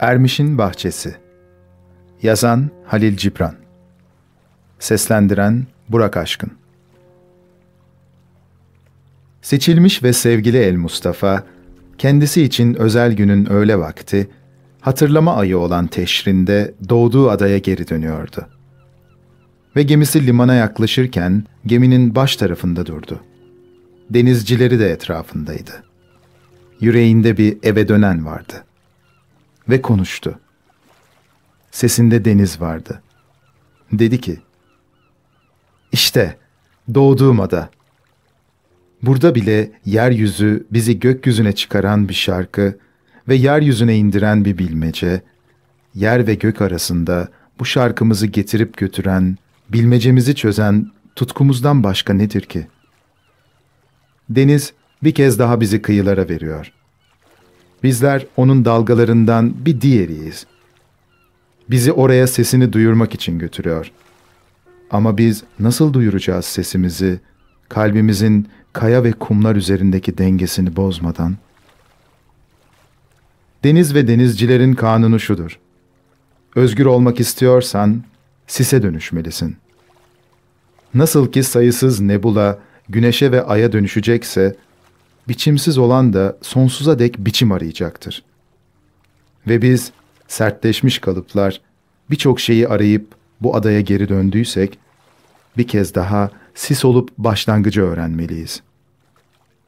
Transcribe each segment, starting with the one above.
Ermiş'in Bahçesi Yazan Halil Cibran Seslendiren Burak Aşkın Seçilmiş ve sevgili El Mustafa, kendisi için özel günün öğle vakti, hatırlama ayı olan Teşrin'de doğduğu adaya geri dönüyordu. Ve gemisi limana yaklaşırken geminin baş tarafında durdu. Denizcileri de etrafındaydı. Yüreğinde bir eve dönen vardı.'' Ve konuştu. Sesinde deniz vardı. Dedi ki, İşte doğduğum ada. Burada bile yeryüzü bizi gökyüzüne çıkaran bir şarkı ve yeryüzüne indiren bir bilmece, yer ve gök arasında bu şarkımızı getirip götüren, bilmecemizi çözen tutkumuzdan başka nedir ki? Deniz bir kez daha bizi kıyılara veriyor.'' Bizler onun dalgalarından bir diğeriyiz. Bizi oraya sesini duyurmak için götürüyor. Ama biz nasıl duyuracağız sesimizi, kalbimizin kaya ve kumlar üzerindeki dengesini bozmadan? Deniz ve denizcilerin kanunu şudur. Özgür olmak istiyorsan sise dönüşmelisin. Nasıl ki sayısız nebula güneşe ve aya dönüşecekse, biçimsiz olan da sonsuza dek biçim arayacaktır. Ve biz sertleşmiş kalıplar birçok şeyi arayıp bu adaya geri döndüysek bir kez daha sis olup başlangıcı öğrenmeliyiz.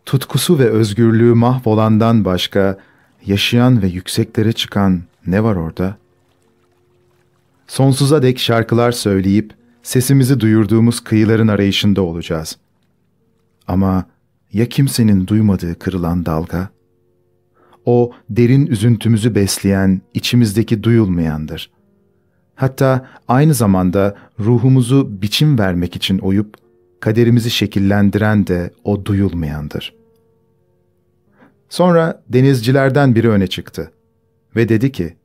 Tutkusu ve özgürlüğü mahvolandan başka yaşayan ve yükseklere çıkan ne var orada? Sonsuza dek şarkılar söyleyip sesimizi duyurduğumuz kıyıların arayışında olacağız. Ama ya kimsenin duymadığı kırılan dalga? O derin üzüntümüzü besleyen, içimizdeki duyulmayandır. Hatta aynı zamanda ruhumuzu biçim vermek için oyup, kaderimizi şekillendiren de o duyulmayandır. Sonra denizcilerden biri öne çıktı ve dedi ki,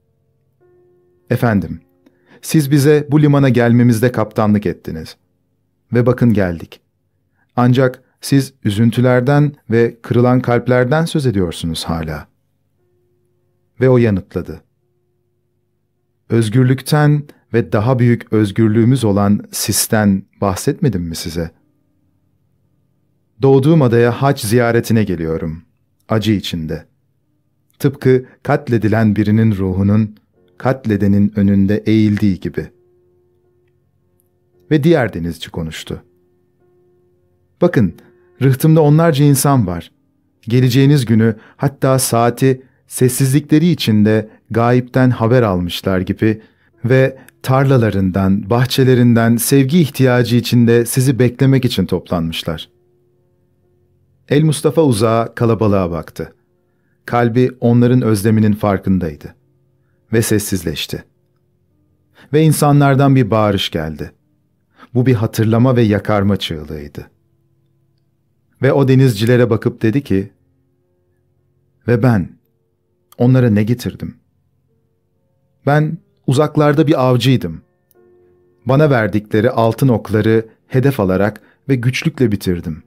Efendim, siz bize bu limana gelmemizde kaptanlık ettiniz. Ve bakın geldik. Ancak siz üzüntülerden ve kırılan kalplerden söz ediyorsunuz hala. Ve o yanıtladı. Özgürlükten ve daha büyük özgürlüğümüz olan sisten bahsetmedim mi size? Doğduğum adaya hac ziyaretine geliyorum. Acı içinde. Tıpkı katledilen birinin ruhunun katledenin önünde eğildiği gibi. Ve diğer denizci konuştu. Bakın, Rıhtımda onlarca insan var. Geleceğiniz günü hatta saati sessizlikleri içinde gayipten haber almışlar gibi ve tarlalarından, bahçelerinden sevgi ihtiyacı içinde sizi beklemek için toplanmışlar. El Mustafa uzağa kalabalığa baktı. Kalbi onların özleminin farkındaydı. Ve sessizleşti. Ve insanlardan bir bağırış geldi. Bu bir hatırlama ve yakarma çığlığıydı. Ve o denizcilere bakıp dedi ki, ve ben onlara ne getirdim? Ben uzaklarda bir avcıydım. Bana verdikleri altın okları hedef alarak ve güçlükle bitirdim.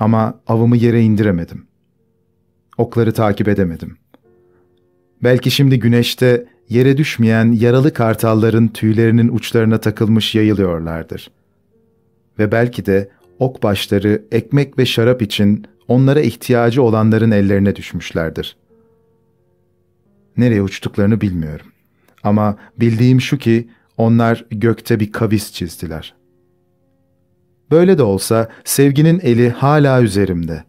Ama avımı yere indiremedim. Okları takip edemedim. Belki şimdi güneşte yere düşmeyen yaralı kartalların tüylerinin uçlarına takılmış yayılıyorlardır. Ve belki de ok başları ekmek ve şarap için onlara ihtiyacı olanların ellerine düşmüşlerdir. Nereye uçtuklarını bilmiyorum. Ama bildiğim şu ki onlar gökte bir kavis çizdiler. Böyle de olsa sevginin eli hala üzerimde.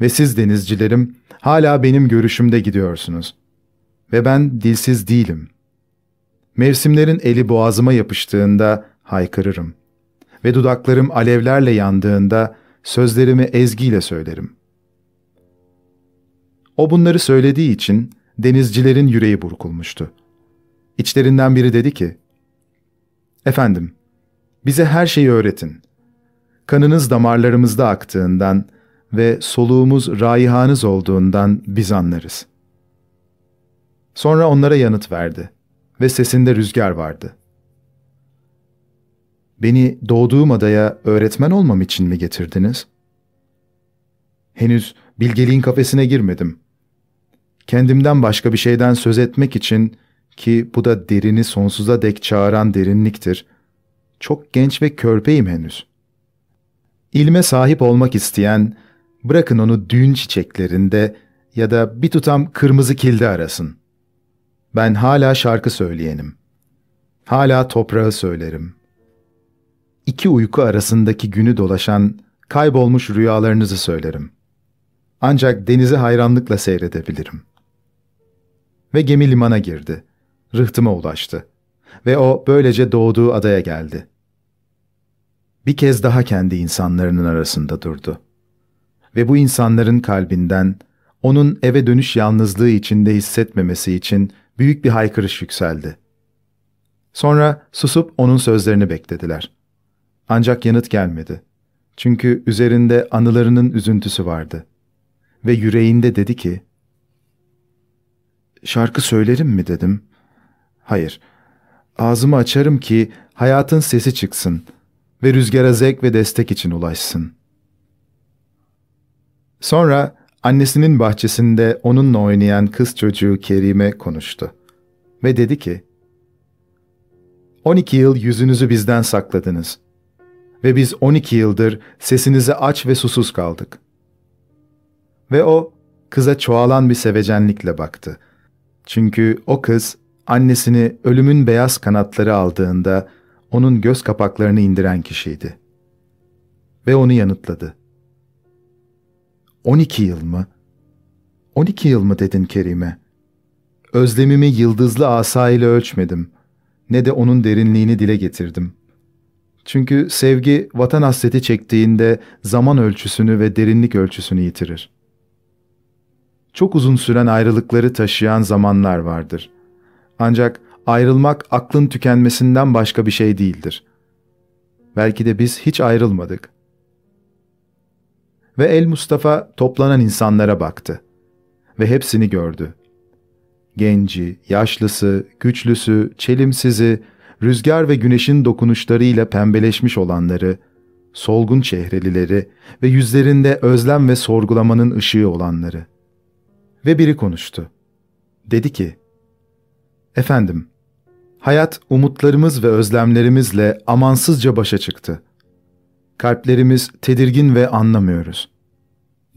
Ve siz denizcilerim hala benim görüşümde gidiyorsunuz. Ve ben dilsiz değilim. Mevsimlerin eli boğazıma yapıştığında haykırırım.'' Ve dudaklarım alevlerle yandığında sözlerimi ezgiyle söylerim. O bunları söylediği için denizcilerin yüreği burkulmuştu. İçlerinden biri dedi ki, Efendim, bize her şeyi öğretin. Kanınız damarlarımızda aktığından ve soluğumuz raihanız olduğundan biz anlarız. Sonra onlara yanıt verdi ve sesinde rüzgar vardı.'' Beni doğduğum adaya öğretmen olmam için mi getirdiniz? Henüz bilgeliğin kafesine girmedim. kendimden başka bir şeyden söz etmek için ki bu da derini sonsuza dek çağıran derinliktir. Çok genç ve körpeyim henüz. İlme sahip olmak isteyen, bırakın onu düğün çiçeklerinde ya da bir tutam kırmızı kilde arasın. Ben hala şarkı söyleyenim. Hala toprağı söylerim. İki uyku arasındaki günü dolaşan, kaybolmuş rüyalarınızı söylerim. Ancak denizi hayranlıkla seyredebilirim. Ve gemi limana girdi. Rıhtıma ulaştı. Ve o böylece doğduğu adaya geldi. Bir kez daha kendi insanlarının arasında durdu. Ve bu insanların kalbinden, onun eve dönüş yalnızlığı içinde hissetmemesi için büyük bir haykırış yükseldi. Sonra susup onun sözlerini beklediler. Ancak yanıt gelmedi. Çünkü üzerinde anılarının üzüntüsü vardı. Ve yüreğinde dedi ki, ''Şarkı söylerim mi?'' dedim. ''Hayır, ağzımı açarım ki hayatın sesi çıksın ve rüzgara zevk ve destek için ulaşsın.'' Sonra annesinin bahçesinde onunla oynayan kız çocuğu Kerime konuştu ve dedi ki, 12 yıl yüzünüzü bizden sakladınız ve biz 12 yıldır sesinize aç ve susuz kaldık. Ve o kıza çoğalan bir sevecenlikle baktı. Çünkü o kız annesini ölümün beyaz kanatları aldığında onun göz kapaklarını indiren kişiydi. Ve onu yanıtladı. 12 yıl mı? 12 yıl mı dedin Kerime? Özlemimi yıldızlı asa ile ölçmedim. Ne de onun derinliğini dile getirdim. Çünkü sevgi vatan hasreti çektiğinde zaman ölçüsünü ve derinlik ölçüsünü yitirir. Çok uzun süren ayrılıkları taşıyan zamanlar vardır. Ancak ayrılmak aklın tükenmesinden başka bir şey değildir. Belki de biz hiç ayrılmadık. Ve El Mustafa toplanan insanlara baktı ve hepsini gördü. Genci, yaşlısı, güçlüsü, çelimsizi, rüzgar ve güneşin dokunuşlarıyla pembeleşmiş olanları, solgun çehrelileri ve yüzlerinde özlem ve sorgulamanın ışığı olanları. Ve biri konuştu. Dedi ki, Efendim, hayat umutlarımız ve özlemlerimizle amansızca başa çıktı. Kalplerimiz tedirgin ve anlamıyoruz.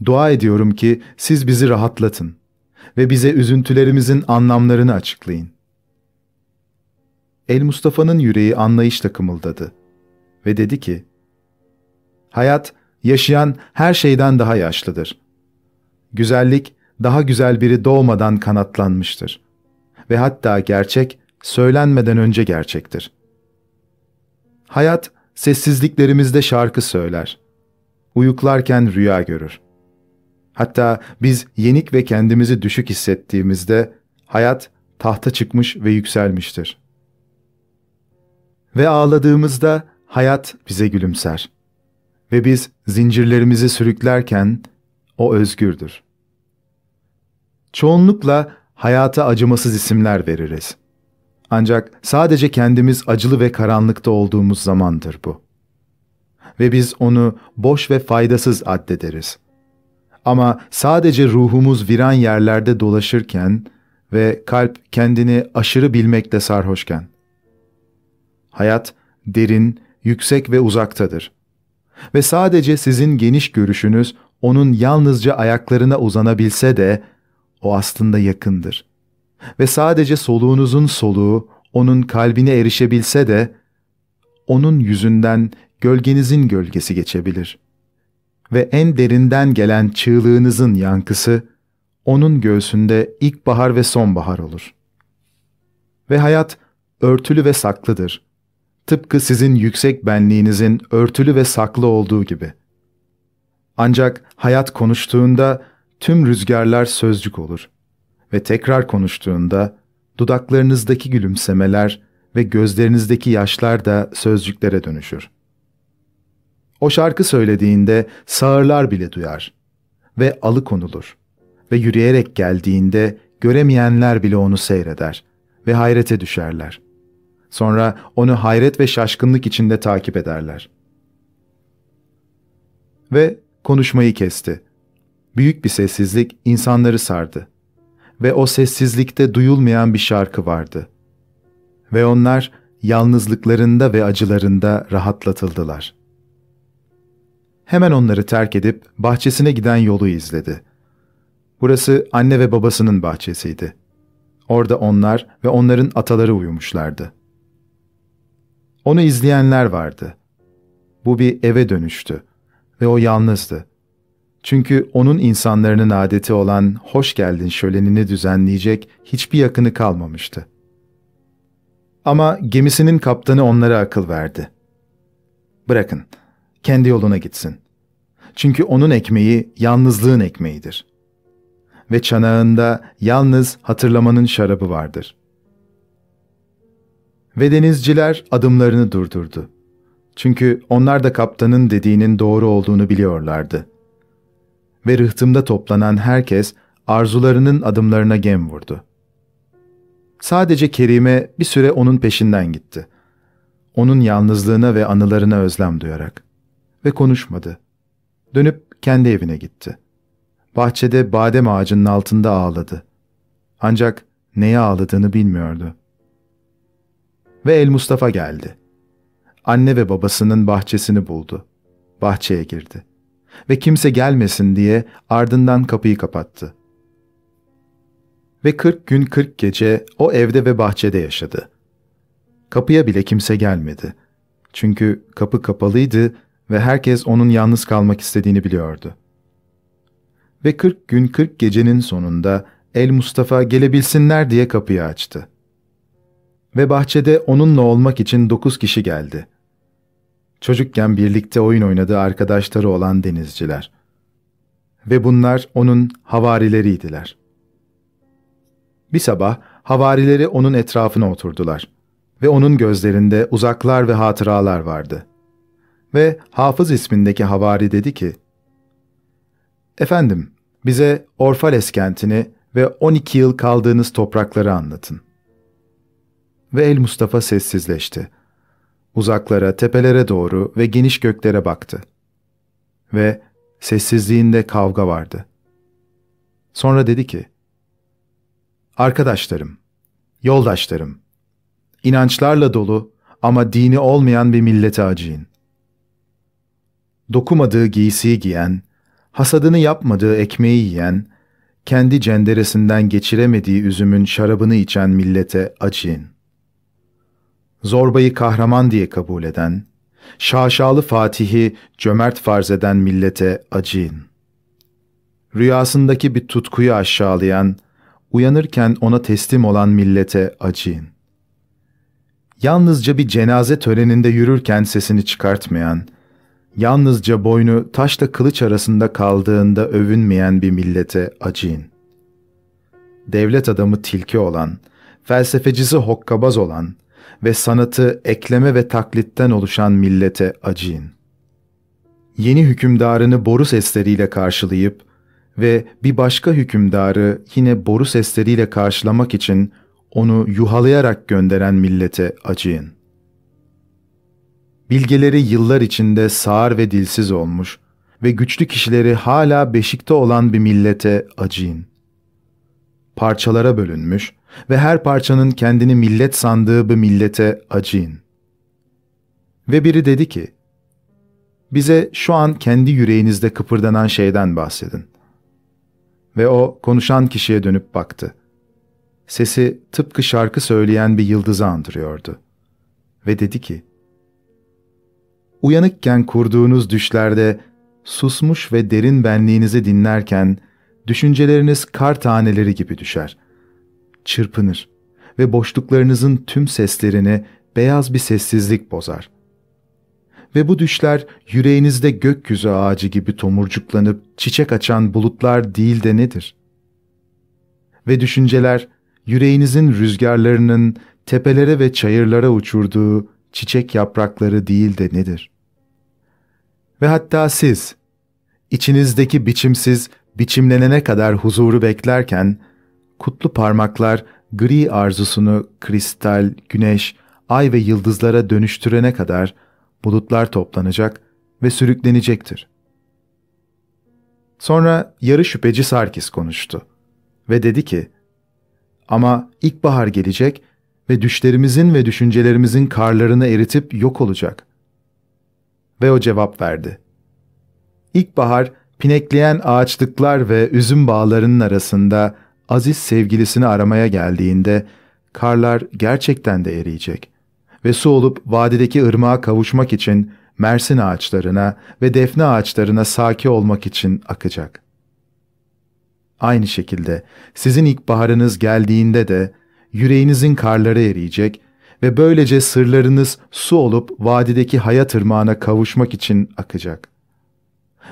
Dua ediyorum ki siz bizi rahatlatın ve bize üzüntülerimizin anlamlarını açıklayın. El Mustafa'nın yüreği anlayışla kımıldadı ve dedi ki, Hayat, yaşayan her şeyden daha yaşlıdır. Güzellik, daha güzel biri doğmadan kanatlanmıştır. Ve hatta gerçek, söylenmeden önce gerçektir. Hayat, sessizliklerimizde şarkı söyler. Uyuklarken rüya görür. Hatta biz yenik ve kendimizi düşük hissettiğimizde hayat tahta çıkmış ve yükselmiştir. Ve ağladığımızda hayat bize gülümser. Ve biz zincirlerimizi sürüklerken o özgürdür. Çoğunlukla hayata acımasız isimler veririz. Ancak sadece kendimiz acılı ve karanlıkta olduğumuz zamandır bu. Ve biz onu boş ve faydasız addederiz. Ama sadece ruhumuz viran yerlerde dolaşırken ve kalp kendini aşırı bilmekle sarhoşken. Hayat derin, yüksek ve uzaktadır. Ve sadece sizin geniş görüşünüz onun yalnızca ayaklarına uzanabilse de o aslında yakındır. Ve sadece soluğunuzun soluğu onun kalbine erişebilse de onun yüzünden gölgenizin gölgesi geçebilir. Ve en derinden gelen çığlığınızın yankısı onun göğsünde ilkbahar ve sonbahar olur. Ve hayat örtülü ve saklıdır. Tıpkı sizin yüksek benliğinizin örtülü ve saklı olduğu gibi. Ancak hayat konuştuğunda tüm rüzgarlar sözcük olur ve tekrar konuştuğunda dudaklarınızdaki gülümsemeler ve gözlerinizdeki yaşlar da sözcüklere dönüşür. O şarkı söylediğinde sağırlar bile duyar ve alıkonulur ve yürüyerek geldiğinde göremeyenler bile onu seyreder ve hayrete düşerler. Sonra onu hayret ve şaşkınlık içinde takip ederler. Ve konuşmayı kesti. Büyük bir sessizlik insanları sardı ve o sessizlikte duyulmayan bir şarkı vardı. Ve onlar yalnızlıklarında ve acılarında rahatlatıldılar. Hemen onları terk edip bahçesine giden yolu izledi. Burası anne ve babasının bahçesiydi. Orada onlar ve onların ataları uyumuşlardı. Onu izleyenler vardı. Bu bir eve dönüştü ve o yalnızdı. Çünkü onun insanların adeti olan hoş geldin şölenini düzenleyecek hiçbir yakını kalmamıştı. Ama gemisinin kaptanı onlara akıl verdi. Bırakın, kendi yoluna gitsin. Çünkü onun ekmeği yalnızlığın ekmeğidir. Ve çanağında yalnız hatırlamanın şarabı vardır. Ve denizciler adımlarını durdurdu. Çünkü onlar da kaptanın dediğinin doğru olduğunu biliyorlardı. Ve rıhtımda toplanan herkes arzularının adımlarına gem vurdu. Sadece Kerime bir süre onun peşinden gitti. Onun yalnızlığına ve anılarına özlem duyarak. Ve konuşmadı. Dönüp kendi evine gitti. Bahçede badem ağacının altında ağladı. Ancak neye ağladığını bilmiyordu. Ve El Mustafa geldi. Anne ve babasının bahçesini buldu. Bahçeye girdi. Ve kimse gelmesin diye ardından kapıyı kapattı. Ve kırk gün kırk gece o evde ve bahçede yaşadı. Kapıya bile kimse gelmedi. Çünkü kapı kapalıydı ve herkes onun yalnız kalmak istediğini biliyordu. Ve kırk gün kırk gecenin sonunda El Mustafa gelebilsinler diye kapıyı açtı. Ve bahçede onunla olmak için dokuz kişi geldi. Çocukken birlikte oyun oynadığı arkadaşları olan denizciler. Ve bunlar onun havarileriydiler. Bir sabah havarileri onun etrafına oturdular ve onun gözlerinde uzaklar ve hatıralar vardı. Ve Hafız ismindeki havari dedi ki, Efendim, bize Orfales kentini ve 12 yıl kaldığınız toprakları anlatın. Ve El Mustafa sessizleşti. Uzaklara, tepelere doğru ve geniş göklere baktı. Ve sessizliğinde kavga vardı. Sonra dedi ki, Arkadaşlarım, yoldaşlarım, inançlarla dolu ama dini olmayan bir millete acıyın. Dokumadığı giysiyi giyen, hasadını yapmadığı ekmeği yiyen, kendi cenderesinden geçiremediği üzümün şarabını içen millete acıyın. Zorbayı kahraman diye kabul eden, şaşalı Fatih'i cömert farz eden millete acıyın. Rüyasındaki bir tutkuyu aşağılayan, uyanırken ona teslim olan millete acıyın. Yalnızca bir cenaze töreninde yürürken sesini çıkartmayan, yalnızca boynu taşla kılıç arasında kaldığında övünmeyen bir millete acıyın. Devlet adamı tilki olan, felsefecisi hokkabaz olan ve sanatı ekleme ve taklitten oluşan millete acıyın. Yeni hükümdarını boru sesleriyle karşılayıp ve bir başka hükümdarı yine boru sesleriyle karşılamak için onu yuhalayarak gönderen millete acıyın. Bilgeleri yıllar içinde sağır ve dilsiz olmuş ve güçlü kişileri hala beşikte olan bir millete acıyın. Parçalara bölünmüş ve her parçanın kendini millet sandığı bir millete acıyın. Ve biri dedi ki, bize şu an kendi yüreğinizde kıpırdanan şeyden bahsedin. Ve o konuşan kişiye dönüp baktı. Sesi tıpkı şarkı söyleyen bir yıldızı andırıyordu. Ve dedi ki, Uyanıkken kurduğunuz düşlerde, susmuş ve derin benliğinizi dinlerken, düşünceleriniz kar taneleri gibi düşer. Çırpınır ve boşluklarınızın tüm seslerini beyaz bir sessizlik bozar.'' ve bu düşler yüreğinizde gökyüzü ağacı gibi tomurcuklanıp çiçek açan bulutlar değil de nedir? Ve düşünceler yüreğinizin rüzgarlarının tepelere ve çayırlara uçurduğu çiçek yaprakları değil de nedir? Ve hatta siz, içinizdeki biçimsiz, biçimlenene kadar huzuru beklerken, kutlu parmaklar gri arzusunu kristal, güneş, ay ve yıldızlara dönüştürene kadar bulutlar toplanacak ve sürüklenecektir. Sonra yarı şüpheci Sarkis konuştu ve dedi ki, Ama ilkbahar gelecek ve düşlerimizin ve düşüncelerimizin karlarını eritip yok olacak. Ve o cevap verdi. İlkbahar pinekleyen ağaçlıklar ve üzüm bağlarının arasında aziz sevgilisini aramaya geldiğinde karlar gerçekten de eriyecek ve su olup vadideki ırmağa kavuşmak için mersin ağaçlarına ve defne ağaçlarına saki olmak için akacak. Aynı şekilde sizin ilkbaharınız geldiğinde de yüreğinizin karları eriyecek ve böylece sırlarınız su olup vadideki hayat ırmağına kavuşmak için akacak.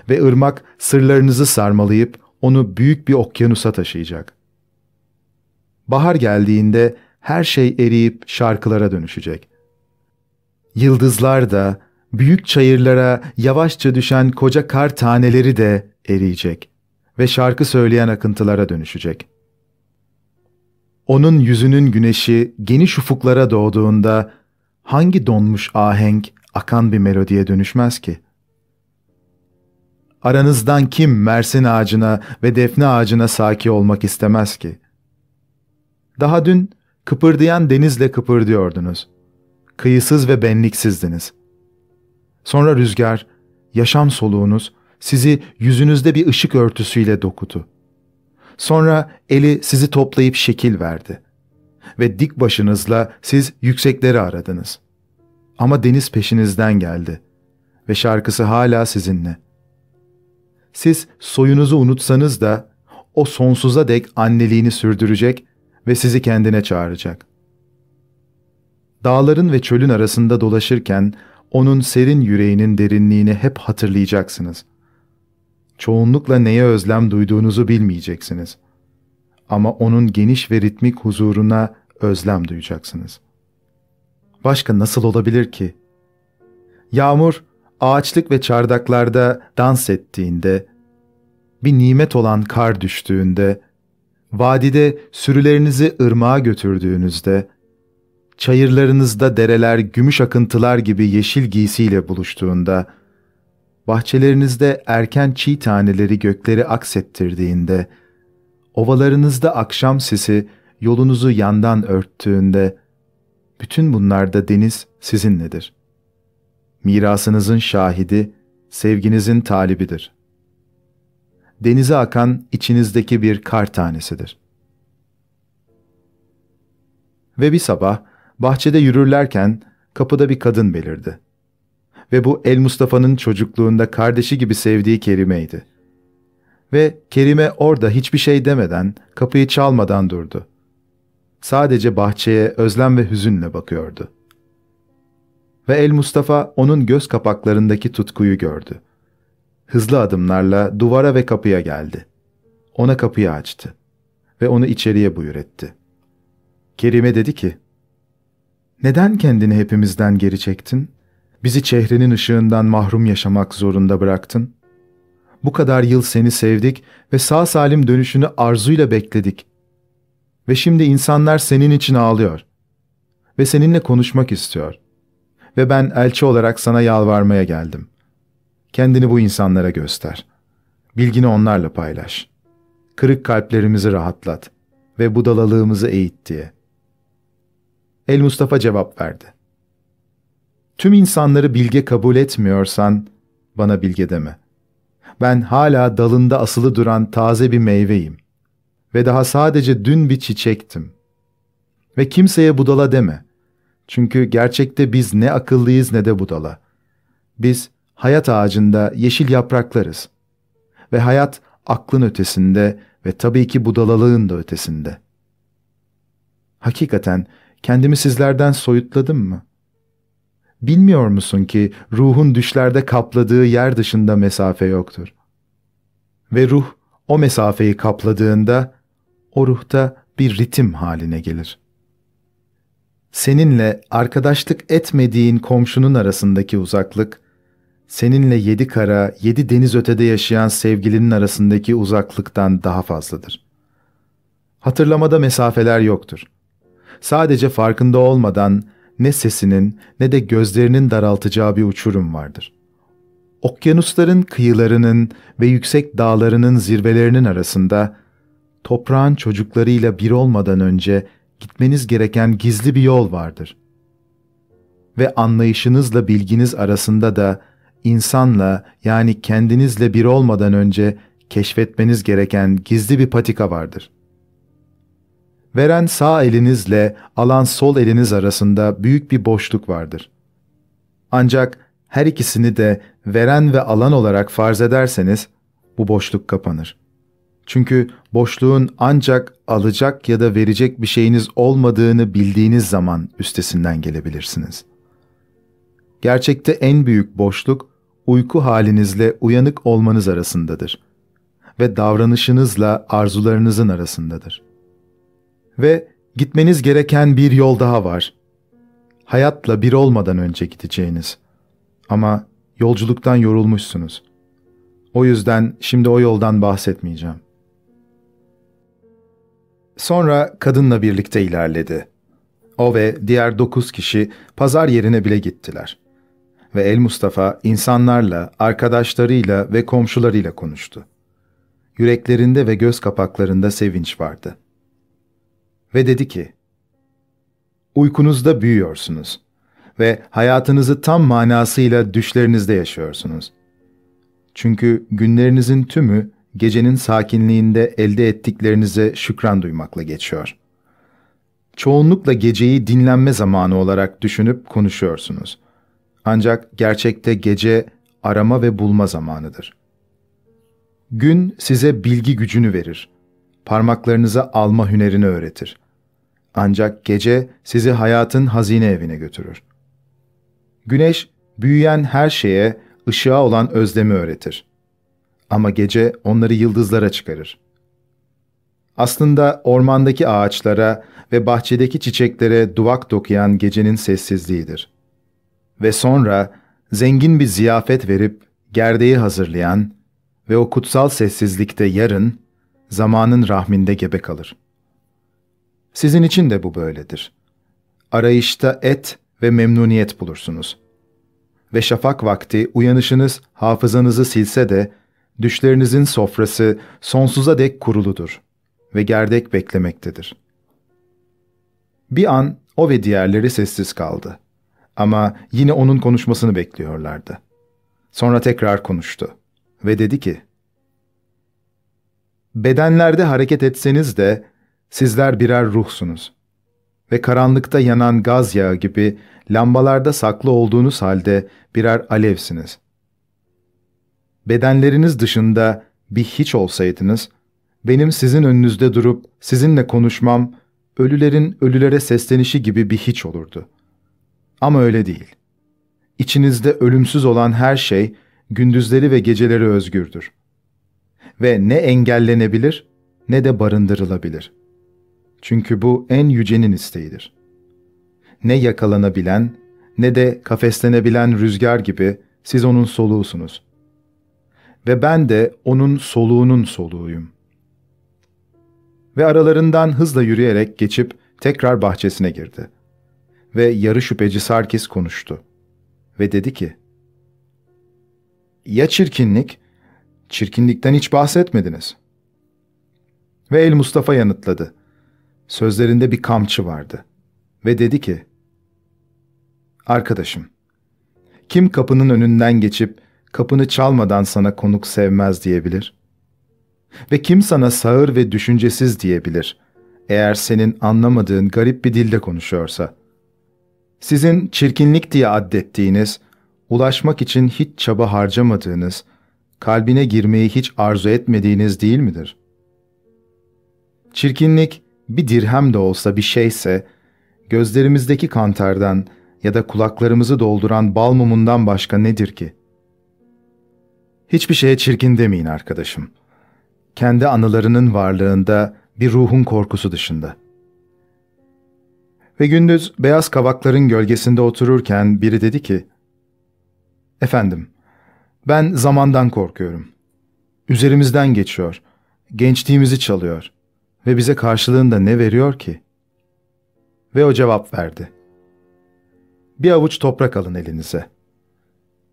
Ve ırmak sırlarınızı sarmalayıp onu büyük bir okyanusa taşıyacak. Bahar geldiğinde her şey eriyip şarkılara dönüşecek. Yıldızlar da, büyük çayırlara yavaşça düşen koca kar taneleri de eriyecek ve şarkı söyleyen akıntılara dönüşecek. Onun yüzünün güneşi geniş ufuklara doğduğunda hangi donmuş ahenk akan bir melodiye dönüşmez ki? Aranızdan kim Mersin ağacına ve defne ağacına saki olmak istemez ki? Daha dün kıpırdayan denizle kıpırdıyordunuz. Kıyısız ve benliksizdiniz. Sonra rüzgar, yaşam soluğunuz sizi yüzünüzde bir ışık örtüsüyle dokudu. Sonra eli sizi toplayıp şekil verdi. Ve dik başınızla siz yüksekleri aradınız. Ama deniz peşinizden geldi. Ve şarkısı hala sizinle. Siz soyunuzu unutsanız da o sonsuza dek anneliğini sürdürecek ve sizi kendine çağıracak. Dağların ve çölün arasında dolaşırken onun serin yüreğinin derinliğini hep hatırlayacaksınız. Çoğunlukla neye özlem duyduğunuzu bilmeyeceksiniz. Ama onun geniş ve ritmik huzuruna özlem duyacaksınız. Başka nasıl olabilir ki? Yağmur, ağaçlık ve çardaklarda dans ettiğinde, bir nimet olan kar düştüğünde, vadide sürülerinizi ırmağa götürdüğünüzde, çayırlarınızda dereler gümüş akıntılar gibi yeşil giysiyle buluştuğunda, bahçelerinizde erken çiğ taneleri gökleri aksettirdiğinde, ovalarınızda akşam sesi yolunuzu yandan örttüğünde, bütün bunlarda deniz sizinledir. Mirasınızın şahidi, sevginizin talibidir. Denize akan içinizdeki bir kar tanesidir. Ve bir sabah, Bahçede yürürlerken kapıda bir kadın belirdi. Ve bu El Mustafa'nın çocukluğunda kardeşi gibi sevdiği Kerime'ydi. Ve Kerime orada hiçbir şey demeden, kapıyı çalmadan durdu. Sadece bahçeye özlem ve hüzünle bakıyordu. Ve El Mustafa onun göz kapaklarındaki tutkuyu gördü. Hızlı adımlarla duvara ve kapıya geldi. Ona kapıyı açtı ve onu içeriye buyur etti. Kerime dedi ki, neden kendini hepimizden geri çektin? Bizi çehrenin ışığından mahrum yaşamak zorunda bıraktın. Bu kadar yıl seni sevdik ve sağ salim dönüşünü arzuyla bekledik. Ve şimdi insanlar senin için ağlıyor. Ve seninle konuşmak istiyor. Ve ben elçi olarak sana yalvarmaya geldim. Kendini bu insanlara göster. Bilgini onlarla paylaş. Kırık kalplerimizi rahatlat ve budalalığımızı eğit diye.'' El Mustafa cevap verdi. Tüm insanları bilge kabul etmiyorsan bana bilge deme. Ben hala dalında asılı duran taze bir meyveyim. Ve daha sadece dün bir çiçektim. Ve kimseye budala deme. Çünkü gerçekte biz ne akıllıyız ne de budala. Biz hayat ağacında yeşil yapraklarız. Ve hayat aklın ötesinde ve tabii ki budalalığın da ötesinde. Hakikaten kendimi sizlerden soyutladım mı? Bilmiyor musun ki ruhun düşlerde kapladığı yer dışında mesafe yoktur? Ve ruh o mesafeyi kapladığında o ruhta bir ritim haline gelir. Seninle arkadaşlık etmediğin komşunun arasındaki uzaklık, seninle yedi kara, yedi deniz ötede yaşayan sevgilinin arasındaki uzaklıktan daha fazladır. Hatırlamada mesafeler yoktur.'' sadece farkında olmadan ne sesinin ne de gözlerinin daraltacağı bir uçurum vardır. Okyanusların kıyılarının ve yüksek dağlarının zirvelerinin arasında toprağın çocuklarıyla bir olmadan önce gitmeniz gereken gizli bir yol vardır. Ve anlayışınızla bilginiz arasında da insanla yani kendinizle bir olmadan önce keşfetmeniz gereken gizli bir patika vardır. Veren sağ elinizle alan sol eliniz arasında büyük bir boşluk vardır. Ancak her ikisini de veren ve alan olarak farz ederseniz bu boşluk kapanır. Çünkü boşluğun ancak alacak ya da verecek bir şeyiniz olmadığını bildiğiniz zaman üstesinden gelebilirsiniz. Gerçekte en büyük boşluk uyku halinizle uyanık olmanız arasındadır ve davranışınızla arzularınızın arasındadır. Ve gitmeniz gereken bir yol daha var. Hayatla bir olmadan önce gideceğiniz. Ama yolculuktan yorulmuşsunuz. O yüzden şimdi o yoldan bahsetmeyeceğim. Sonra kadınla birlikte ilerledi. O ve diğer dokuz kişi pazar yerine bile gittiler. Ve El Mustafa insanlarla, arkadaşlarıyla ve komşularıyla konuştu. Yüreklerinde ve göz kapaklarında sevinç vardı. Ve dedi ki, Uykunuzda büyüyorsunuz ve hayatınızı tam manasıyla düşlerinizde yaşıyorsunuz. Çünkü günlerinizin tümü gecenin sakinliğinde elde ettiklerinize şükran duymakla geçiyor. Çoğunlukla geceyi dinlenme zamanı olarak düşünüp konuşuyorsunuz. Ancak gerçekte gece arama ve bulma zamanıdır. Gün size bilgi gücünü verir. Parmaklarınıza alma hünerini öğretir. Ancak gece sizi hayatın hazine evine götürür. Güneş büyüyen her şeye ışığa olan özlemi öğretir. Ama gece onları yıldızlara çıkarır. Aslında ormandaki ağaçlara ve bahçedeki çiçeklere duvak dokuyan gecenin sessizliğidir. Ve sonra zengin bir ziyafet verip gerdeği hazırlayan ve o kutsal sessizlikte yarın, zamanın rahminde gebe kalır. Sizin için de bu böyledir. Arayışta et ve memnuniyet bulursunuz. Ve şafak vakti uyanışınız hafızanızı silse de, düşlerinizin sofrası sonsuza dek kuruludur ve gerdek beklemektedir. Bir an o ve diğerleri sessiz kaldı. Ama yine onun konuşmasını bekliyorlardı. Sonra tekrar konuştu ve dedi ki, Bedenlerde hareket etseniz de sizler birer ruhsunuz ve karanlıkta yanan gaz yağı gibi lambalarda saklı olduğunuz halde birer alevsiniz. Bedenleriniz dışında bir hiç olsaydınız, benim sizin önünüzde durup sizinle konuşmam, ölülerin ölülere seslenişi gibi bir hiç olurdu. Ama öyle değil. İçinizde ölümsüz olan her şey, gündüzleri ve geceleri özgürdür. Ve ne engellenebilir ne de barındırılabilir. Çünkü bu en yücenin isteğidir. Ne yakalanabilen ne de kafeslenebilen rüzgar gibi siz onun soluğusunuz. Ve ben de onun soluğunun soluğuyum. Ve aralarından hızla yürüyerek geçip tekrar bahçesine girdi. Ve yarı şüpheci Sarkis konuştu. Ve dedi ki, Ya çirkinlik? Çirkinlikten hiç bahsetmediniz. Ve El Mustafa yanıtladı. Sözlerinde bir kamçı vardı. Ve dedi ki, Arkadaşım, kim kapının önünden geçip kapını çalmadan sana konuk sevmez diyebilir? Ve kim sana sağır ve düşüncesiz diyebilir, eğer senin anlamadığın garip bir dilde konuşuyorsa? Sizin çirkinlik diye addettiğiniz, ulaşmak için hiç çaba harcamadığınız, kalbine girmeyi hiç arzu etmediğiniz değil midir? Çirkinlik bir dirhem de olsa bir şeyse, gözlerimizdeki kantardan ya da kulaklarımızı dolduran bal mumundan başka nedir ki? Hiçbir şeye çirkin demeyin arkadaşım. Kendi anılarının varlığında bir ruhun korkusu dışında. Ve gündüz beyaz kavakların gölgesinde otururken biri dedi ki, Efendim, ben zamandan korkuyorum. Üzerimizden geçiyor, gençliğimizi çalıyor ve bize karşılığında ne veriyor ki? Ve o cevap verdi. Bir avuç toprak alın elinize.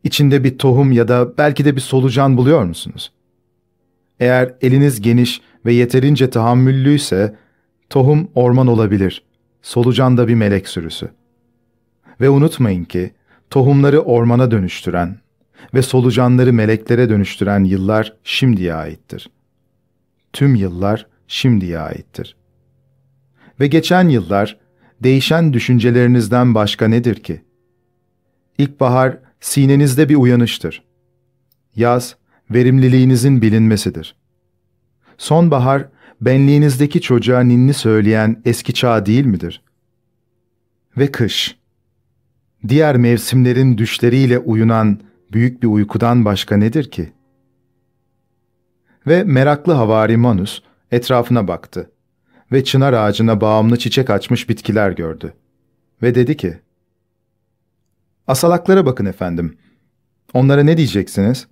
İçinde bir tohum ya da belki de bir solucan buluyor musunuz? Eğer eliniz geniş ve yeterince tahammüllüyse tohum orman olabilir, solucan da bir melek sürüsü. Ve unutmayın ki tohumları ormana dönüştüren ve solucanları meleklere dönüştüren yıllar şimdiye aittir. Tüm yıllar şimdiye aittir. Ve geçen yıllar değişen düşüncelerinizden başka nedir ki? İlkbahar sinenizde bir uyanıştır. Yaz, verimliliğinizin bilinmesidir. Sonbahar, benliğinizdeki çocuğa ninni söyleyen eski çağ değil midir? Ve kış, diğer mevsimlerin düşleriyle uyunan büyük bir uykudan başka nedir ki? Ve meraklı havari Manus etrafına baktı ve çınar ağacına bağımlı çiçek açmış bitkiler gördü. Ve dedi ki, Asalaklara bakın efendim. Onlara ne diyeceksiniz?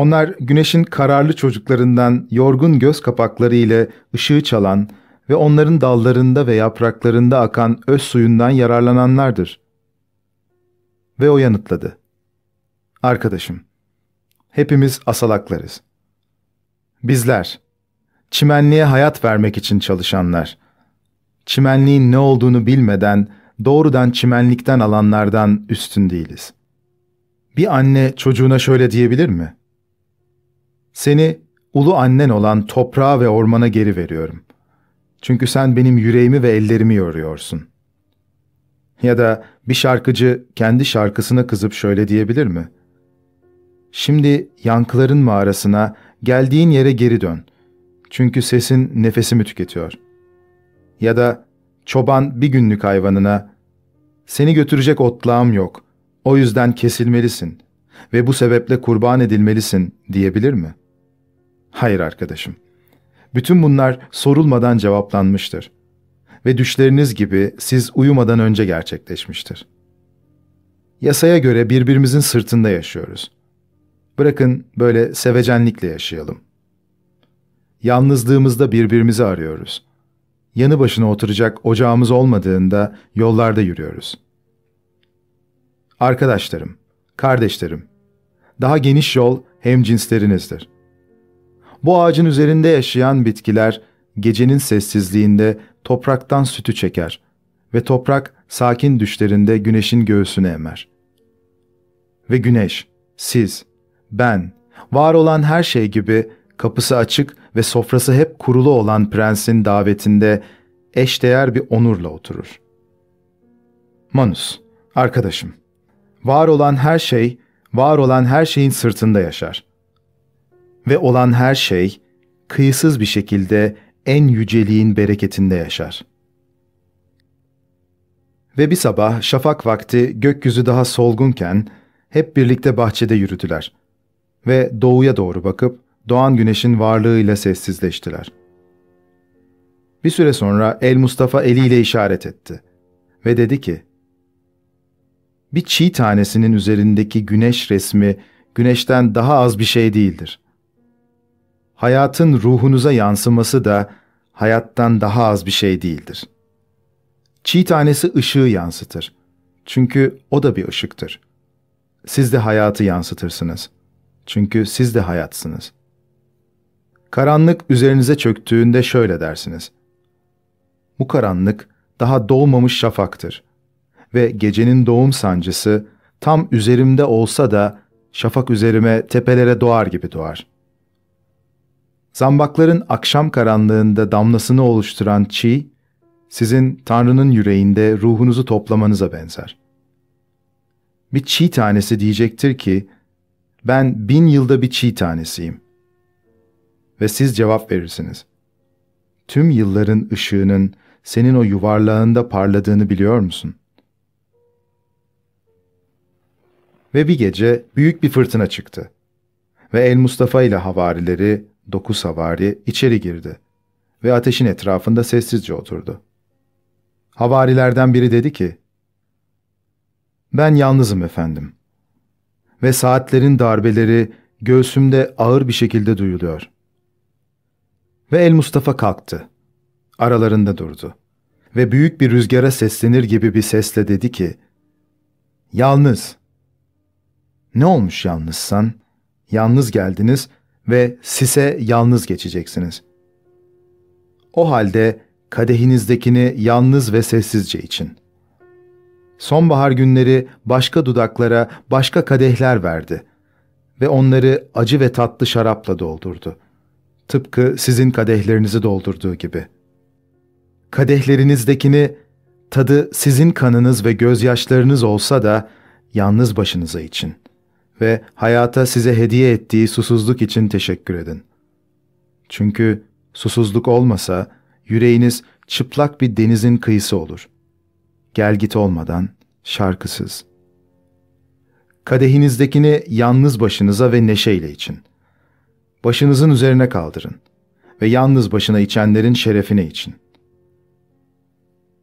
Onlar güneşin kararlı çocuklarından yorgun göz kapakları ile ışığı çalan ve onların dallarında ve yapraklarında akan öz suyundan yararlananlardır. Ve o yanıtladı. Arkadaşım, hepimiz asalaklarız. Bizler, çimenliğe hayat vermek için çalışanlar, çimenliğin ne olduğunu bilmeden doğrudan çimenlikten alanlardan üstün değiliz. Bir anne çocuğuna şöyle diyebilir mi? Seni ulu annen olan toprağa ve ormana geri veriyorum. Çünkü sen benim yüreğimi ve ellerimi yoruyorsun. Ya da bir şarkıcı kendi şarkısına kızıp şöyle diyebilir mi? Şimdi yankıların mağarasına, geldiğin yere geri dön. Çünkü sesin nefesimi tüketiyor. Ya da çoban bir günlük hayvanına, seni götürecek otlağım yok, o yüzden kesilmelisin ve bu sebeple kurban edilmelisin diyebilir mi? Hayır arkadaşım. Bütün bunlar sorulmadan cevaplanmıştır. Ve düşleriniz gibi siz uyumadan önce gerçekleşmiştir. Yasaya göre birbirimizin sırtında yaşıyoruz. Bırakın böyle sevecenlikle yaşayalım. Yalnızlığımızda birbirimizi arıyoruz. Yanı başına oturacak ocağımız olmadığında yollarda yürüyoruz. Arkadaşlarım, kardeşlerim, daha geniş yol hem cinslerinizdir. Bu ağacın üzerinde yaşayan bitkiler gecenin sessizliğinde topraktan sütü çeker ve toprak sakin düşlerinde güneşin göğsüne emer. Ve güneş, siz, ben, var olan her şey gibi kapısı açık ve sofrası hep kurulu olan prensin davetinde eşdeğer bir onurla oturur. Manus, arkadaşım, var olan her şey, var olan her şeyin sırtında yaşar. Ve olan her şey, kıyısız bir şekilde en yüceliğin bereketinde yaşar. Ve bir sabah şafak vakti gökyüzü daha solgunken hep birlikte bahçede yürüdüler ve doğuya doğru bakıp doğan güneşin varlığıyla sessizleştiler. Bir süre sonra El Mustafa eliyle işaret etti ve dedi ki, bir çiğ tanesinin üzerindeki güneş resmi güneşten daha az bir şey değildir. Hayatın ruhunuza yansıması da hayattan daha az bir şey değildir. Çiğ tanesi ışığı yansıtır. Çünkü o da bir ışıktır. Siz de hayatı yansıtırsınız. Çünkü siz de hayatsınız. Karanlık üzerinize çöktüğünde şöyle dersiniz. Bu karanlık daha doğmamış şafaktır ve gecenin doğum sancısı tam üzerimde olsa da şafak üzerime tepelere doğar gibi doğar. Zambakların akşam karanlığında damlasını oluşturan çiğ, sizin Tanrı'nın yüreğinde ruhunuzu toplamanıza benzer. Bir çiğ tanesi diyecektir ki, ben bin yılda bir çiğ tanesiyim. Ve siz cevap verirsiniz. Tüm yılların ışığının senin o yuvarlağında parladığını biliyor musun? Ve bir gece büyük bir fırtına çıktı. Ve El Mustafa ile havarileri, dokuz havari içeri girdi ve ateşin etrafında sessizce oturdu. Havarilerden biri dedi ki, ''Ben yalnızım efendim ve saatlerin darbeleri göğsümde ağır bir şekilde duyuluyor.'' Ve El Mustafa kalktı. Aralarında durdu. Ve büyük bir rüzgara seslenir gibi bir sesle dedi ki, ''Yalnız.'' Ne olmuş yalnızsan? Yalnız geldiniz ve size yalnız geçeceksiniz. O halde kadehinizdekini yalnız ve sessizce için. Sonbahar günleri başka dudaklara başka kadehler verdi ve onları acı ve tatlı şarapla doldurdu. Tıpkı sizin kadehlerinizi doldurduğu gibi. Kadehlerinizdekini tadı sizin kanınız ve gözyaşlarınız olsa da yalnız başınıza için ve hayata size hediye ettiği susuzluk için teşekkür edin. Çünkü susuzluk olmasa yüreğiniz çıplak bir denizin kıyısı olur. Gel git olmadan, şarkısız. Kadehinizdekini yalnız başınıza ve neşeyle için. Başınızın üzerine kaldırın ve yalnız başına içenlerin şerefine için.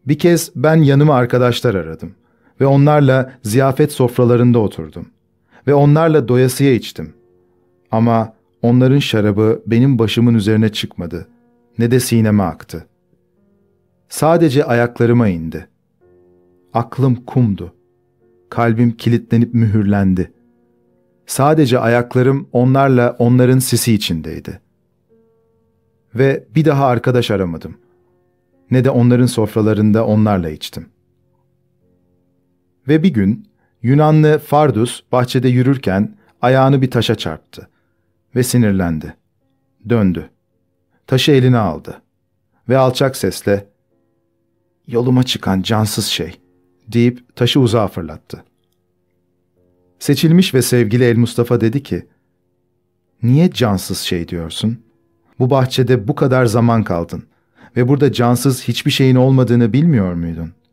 Bir kez ben yanıma arkadaşlar aradım ve onlarla ziyafet sofralarında oturdum ve onlarla doyasıya içtim. Ama onların şarabı benim başımın üzerine çıkmadı, ne de sineme aktı. Sadece ayaklarıma indi. Aklım kumdu. Kalbim kilitlenip mühürlendi. Sadece ayaklarım onlarla onların sisi içindeydi. Ve bir daha arkadaş aramadım. Ne de onların sofralarında onlarla içtim. Ve bir gün Yunanlı Fardus bahçede yürürken ayağını bir taşa çarptı ve sinirlendi. Döndü. Taşı eline aldı ve alçak sesle ''Yoluma çıkan cansız şey'' deyip taşı uzağa fırlattı. Seçilmiş ve sevgili El Mustafa dedi ki, ''Niye cansız şey diyorsun? Bu bahçede bu kadar zaman kaldın ve burada cansız hiçbir şeyin olmadığını bilmiyor muydun?''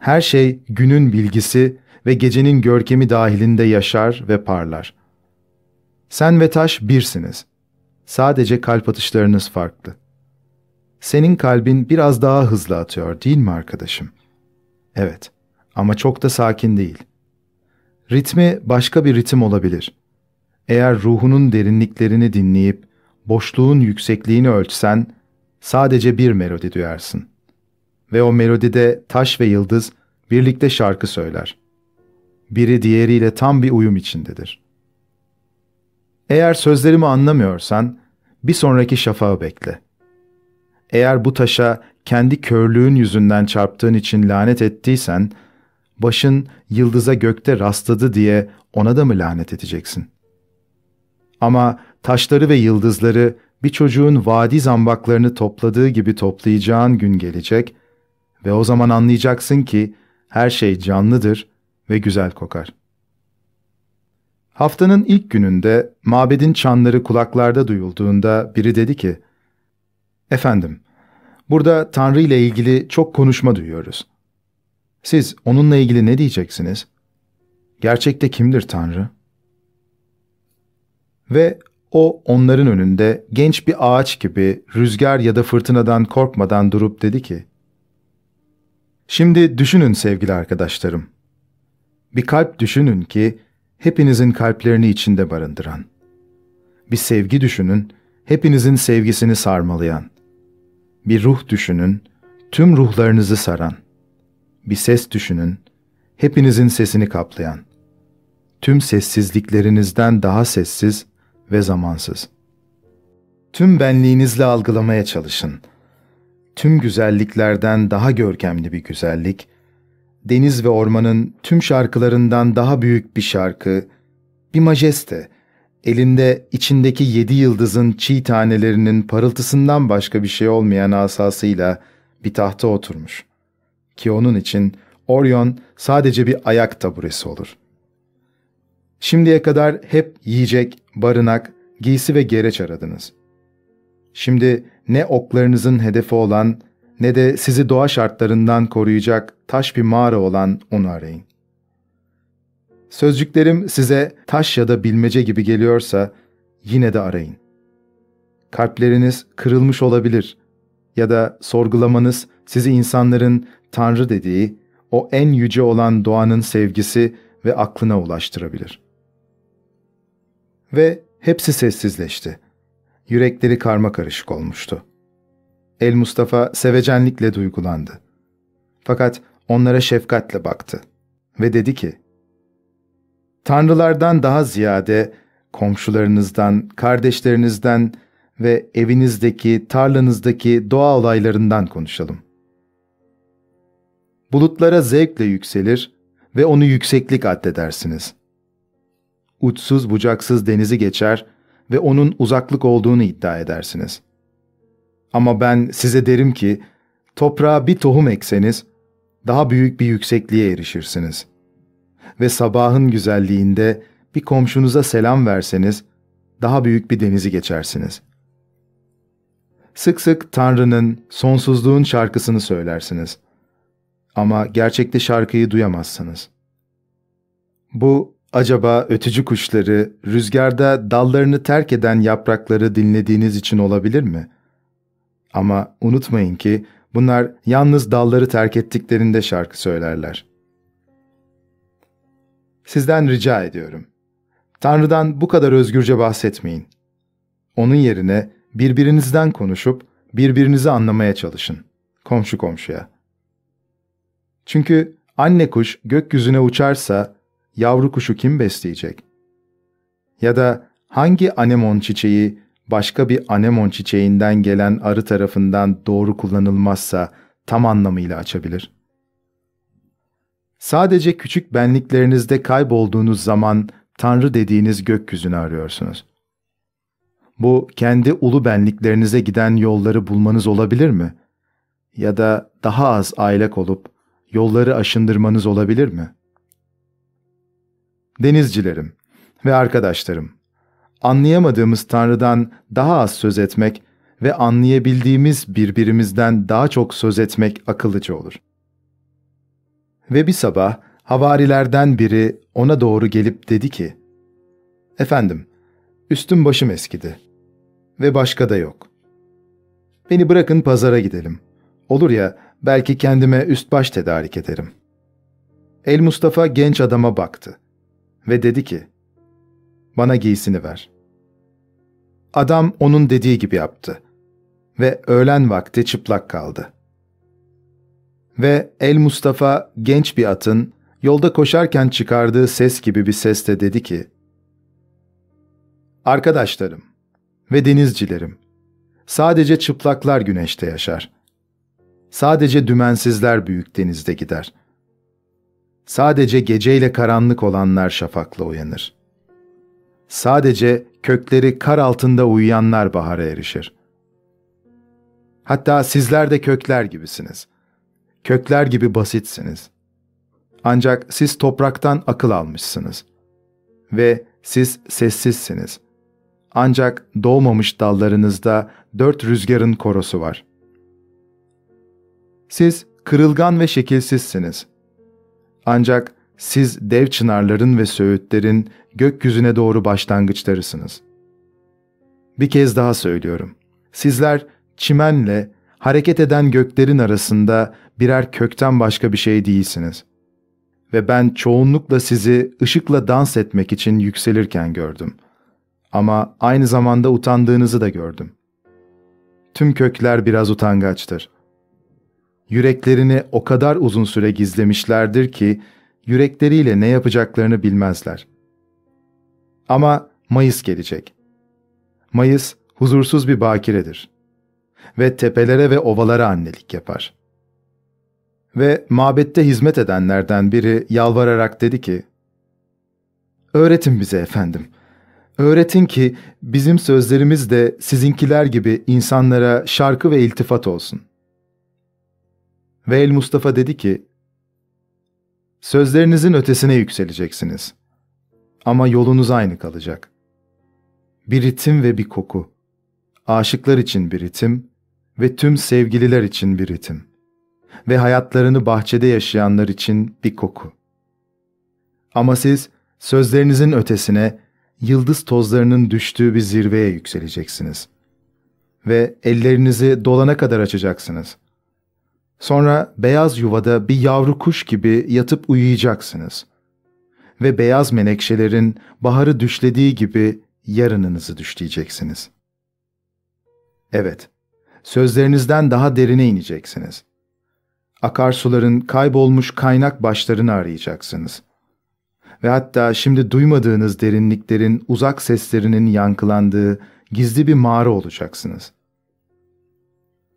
Her şey günün bilgisi ve gecenin görkemi dahilinde yaşar ve parlar. Sen ve taş birsiniz. Sadece kalp atışlarınız farklı. Senin kalbin biraz daha hızlı atıyor değil mi arkadaşım? Evet ama çok da sakin değil. Ritmi başka bir ritim olabilir. Eğer ruhunun derinliklerini dinleyip boşluğun yüksekliğini ölçsen sadece bir melodi duyarsın ve o melodide taş ve yıldız birlikte şarkı söyler. Biri diğeriyle tam bir uyum içindedir. Eğer sözlerimi anlamıyorsan bir sonraki şafağı bekle. Eğer bu taşa kendi körlüğün yüzünden çarptığın için lanet ettiysen, başın yıldıza gökte rastladı diye ona da mı lanet edeceksin? Ama taşları ve yıldızları bir çocuğun vadi zambaklarını topladığı gibi toplayacağın gün gelecek ve o zaman anlayacaksın ki her şey canlıdır ve güzel kokar. Haftanın ilk gününde mabedin çanları kulaklarda duyulduğunda biri dedi ki, Efendim, burada Tanrı ile ilgili çok konuşma duyuyoruz. Siz onunla ilgili ne diyeceksiniz? Gerçekte kimdir Tanrı? Ve o onların önünde genç bir ağaç gibi rüzgar ya da fırtınadan korkmadan durup dedi ki, Şimdi düşünün sevgili arkadaşlarım. Bir kalp düşünün ki hepinizin kalplerini içinde barındıran. Bir sevgi düşünün, hepinizin sevgisini sarmalayan. Bir ruh düşünün, tüm ruhlarınızı saran. Bir ses düşünün, hepinizin sesini kaplayan. Tüm sessizliklerinizden daha sessiz ve zamansız. Tüm benliğinizle algılamaya çalışın tüm güzelliklerden daha görkemli bir güzellik, deniz ve ormanın tüm şarkılarından daha büyük bir şarkı, bir majeste, elinde içindeki yedi yıldızın çiğ tanelerinin parıltısından başka bir şey olmayan asasıyla bir tahta oturmuş. Ki onun için Orion sadece bir ayak taburesi olur. Şimdiye kadar hep yiyecek, barınak, giysi ve gereç aradınız. Şimdi ne oklarınızın hedefi olan ne de sizi doğa şartlarından koruyacak taş bir mağara olan onu arayın. Sözcüklerim size taş ya da bilmece gibi geliyorsa yine de arayın. Kalpleriniz kırılmış olabilir ya da sorgulamanız sizi insanların Tanrı dediği o en yüce olan doğanın sevgisi ve aklına ulaştırabilir. Ve hepsi sessizleşti. Yürekleri karma karışık olmuştu. El Mustafa sevecenlikle duygulandı. Fakat onlara şefkatle baktı ve dedi ki, Tanrılardan daha ziyade komşularınızdan, kardeşlerinizden ve evinizdeki, tarlanızdaki doğa olaylarından konuşalım. Bulutlara zevkle yükselir ve onu yükseklik addedersiniz. Uçsuz bucaksız denizi geçer ve onun uzaklık olduğunu iddia edersiniz. Ama ben size derim ki, toprağa bir tohum ekseniz, daha büyük bir yüksekliğe erişirsiniz. Ve sabahın güzelliğinde bir komşunuza selam verseniz, daha büyük bir denizi geçersiniz. Sık sık Tanrı'nın, sonsuzluğun şarkısını söylersiniz. Ama gerçekte şarkıyı duyamazsınız. Bu, acaba ötücü kuşları, rüzgarda dallarını terk eden yaprakları dinlediğiniz için olabilir mi? Ama unutmayın ki, bunlar yalnız dalları terk ettiklerinde şarkı söylerler. Sizden rica ediyorum. Tanrı'dan bu kadar özgürce bahsetmeyin. Onun yerine birbirinizden konuşup birbirinizi anlamaya çalışın. Komşu komşuya. Çünkü anne kuş gökyüzüne uçarsa yavru kuşu kim besleyecek? Ya da hangi anemon çiçeği başka bir anemon çiçeğinden gelen arı tarafından doğru kullanılmazsa tam anlamıyla açabilir? Sadece küçük benliklerinizde kaybolduğunuz zaman Tanrı dediğiniz gökyüzünü arıyorsunuz. Bu kendi ulu benliklerinize giden yolları bulmanız olabilir mi? Ya da daha az aylak olup yolları aşındırmanız olabilir mi? Denizcilerim ve arkadaşlarım, anlayamadığımız Tanrı'dan daha az söz etmek ve anlayabildiğimiz birbirimizden daha çok söz etmek akıllıca olur. Ve bir sabah havarilerden biri ona doğru gelip dedi ki, Efendim, üstüm başım eskidi ve başka da yok. Beni bırakın pazara gidelim. Olur ya, belki kendime üst baş tedarik ederim. El Mustafa genç adama baktı ve dedi ki, bana giysini ver. Adam onun dediği gibi yaptı ve öğlen vakti çıplak kaldı. Ve El Mustafa genç bir atın yolda koşarken çıkardığı ses gibi bir sesle dedi ki, Arkadaşlarım ve denizcilerim, sadece çıplaklar güneşte yaşar. Sadece dümensizler büyük denizde gider. Sadece geceyle karanlık olanlar şafakla uyanır. Sadece kökleri kar altında uyuyanlar bahara erişir. Hatta sizler de kökler gibisiniz. Kökler gibi basitsiniz. Ancak siz topraktan akıl almışsınız. Ve siz sessizsiniz. Ancak doğmamış dallarınızda dört rüzgarın korosu var. Siz kırılgan ve şekilsizsiniz. Ancak siz dev çınarların ve söğütlerin gökyüzüne doğru başlangıçlarısınız. Bir kez daha söylüyorum. Sizler çimenle hareket eden göklerin arasında birer kökten başka bir şey değilsiniz. Ve ben çoğunlukla sizi ışıkla dans etmek için yükselirken gördüm. Ama aynı zamanda utandığınızı da gördüm. Tüm kökler biraz utangaçtır. Yüreklerini o kadar uzun süre gizlemişlerdir ki, yürekleriyle ne yapacaklarını bilmezler. Ama Mayıs gelecek. Mayıs huzursuz bir bakiredir. Ve tepelere ve ovalara annelik yapar. Ve mabette hizmet edenlerden biri yalvararak dedi ki, Öğretin bize efendim. Öğretin ki bizim sözlerimiz de sizinkiler gibi insanlara şarkı ve iltifat olsun. Ve El Mustafa dedi ki, Sözlerinizin ötesine yükseleceksiniz. Ama yolunuz aynı kalacak. Bir ritim ve bir koku. Aşıklar için bir ritim ve tüm sevgililer için bir ritim. Ve hayatlarını bahçede yaşayanlar için bir koku. Ama siz sözlerinizin ötesine yıldız tozlarının düştüğü bir zirveye yükseleceksiniz. Ve ellerinizi dolana kadar açacaksınız. Sonra beyaz yuvada bir yavru kuş gibi yatıp uyuyacaksınız. Ve beyaz menekşelerin baharı düşlediği gibi yarınınızı düşleyeceksiniz. Evet, sözlerinizden daha derine ineceksiniz. Akarsuların kaybolmuş kaynak başlarını arayacaksınız. Ve hatta şimdi duymadığınız derinliklerin uzak seslerinin yankılandığı gizli bir mağara olacaksınız.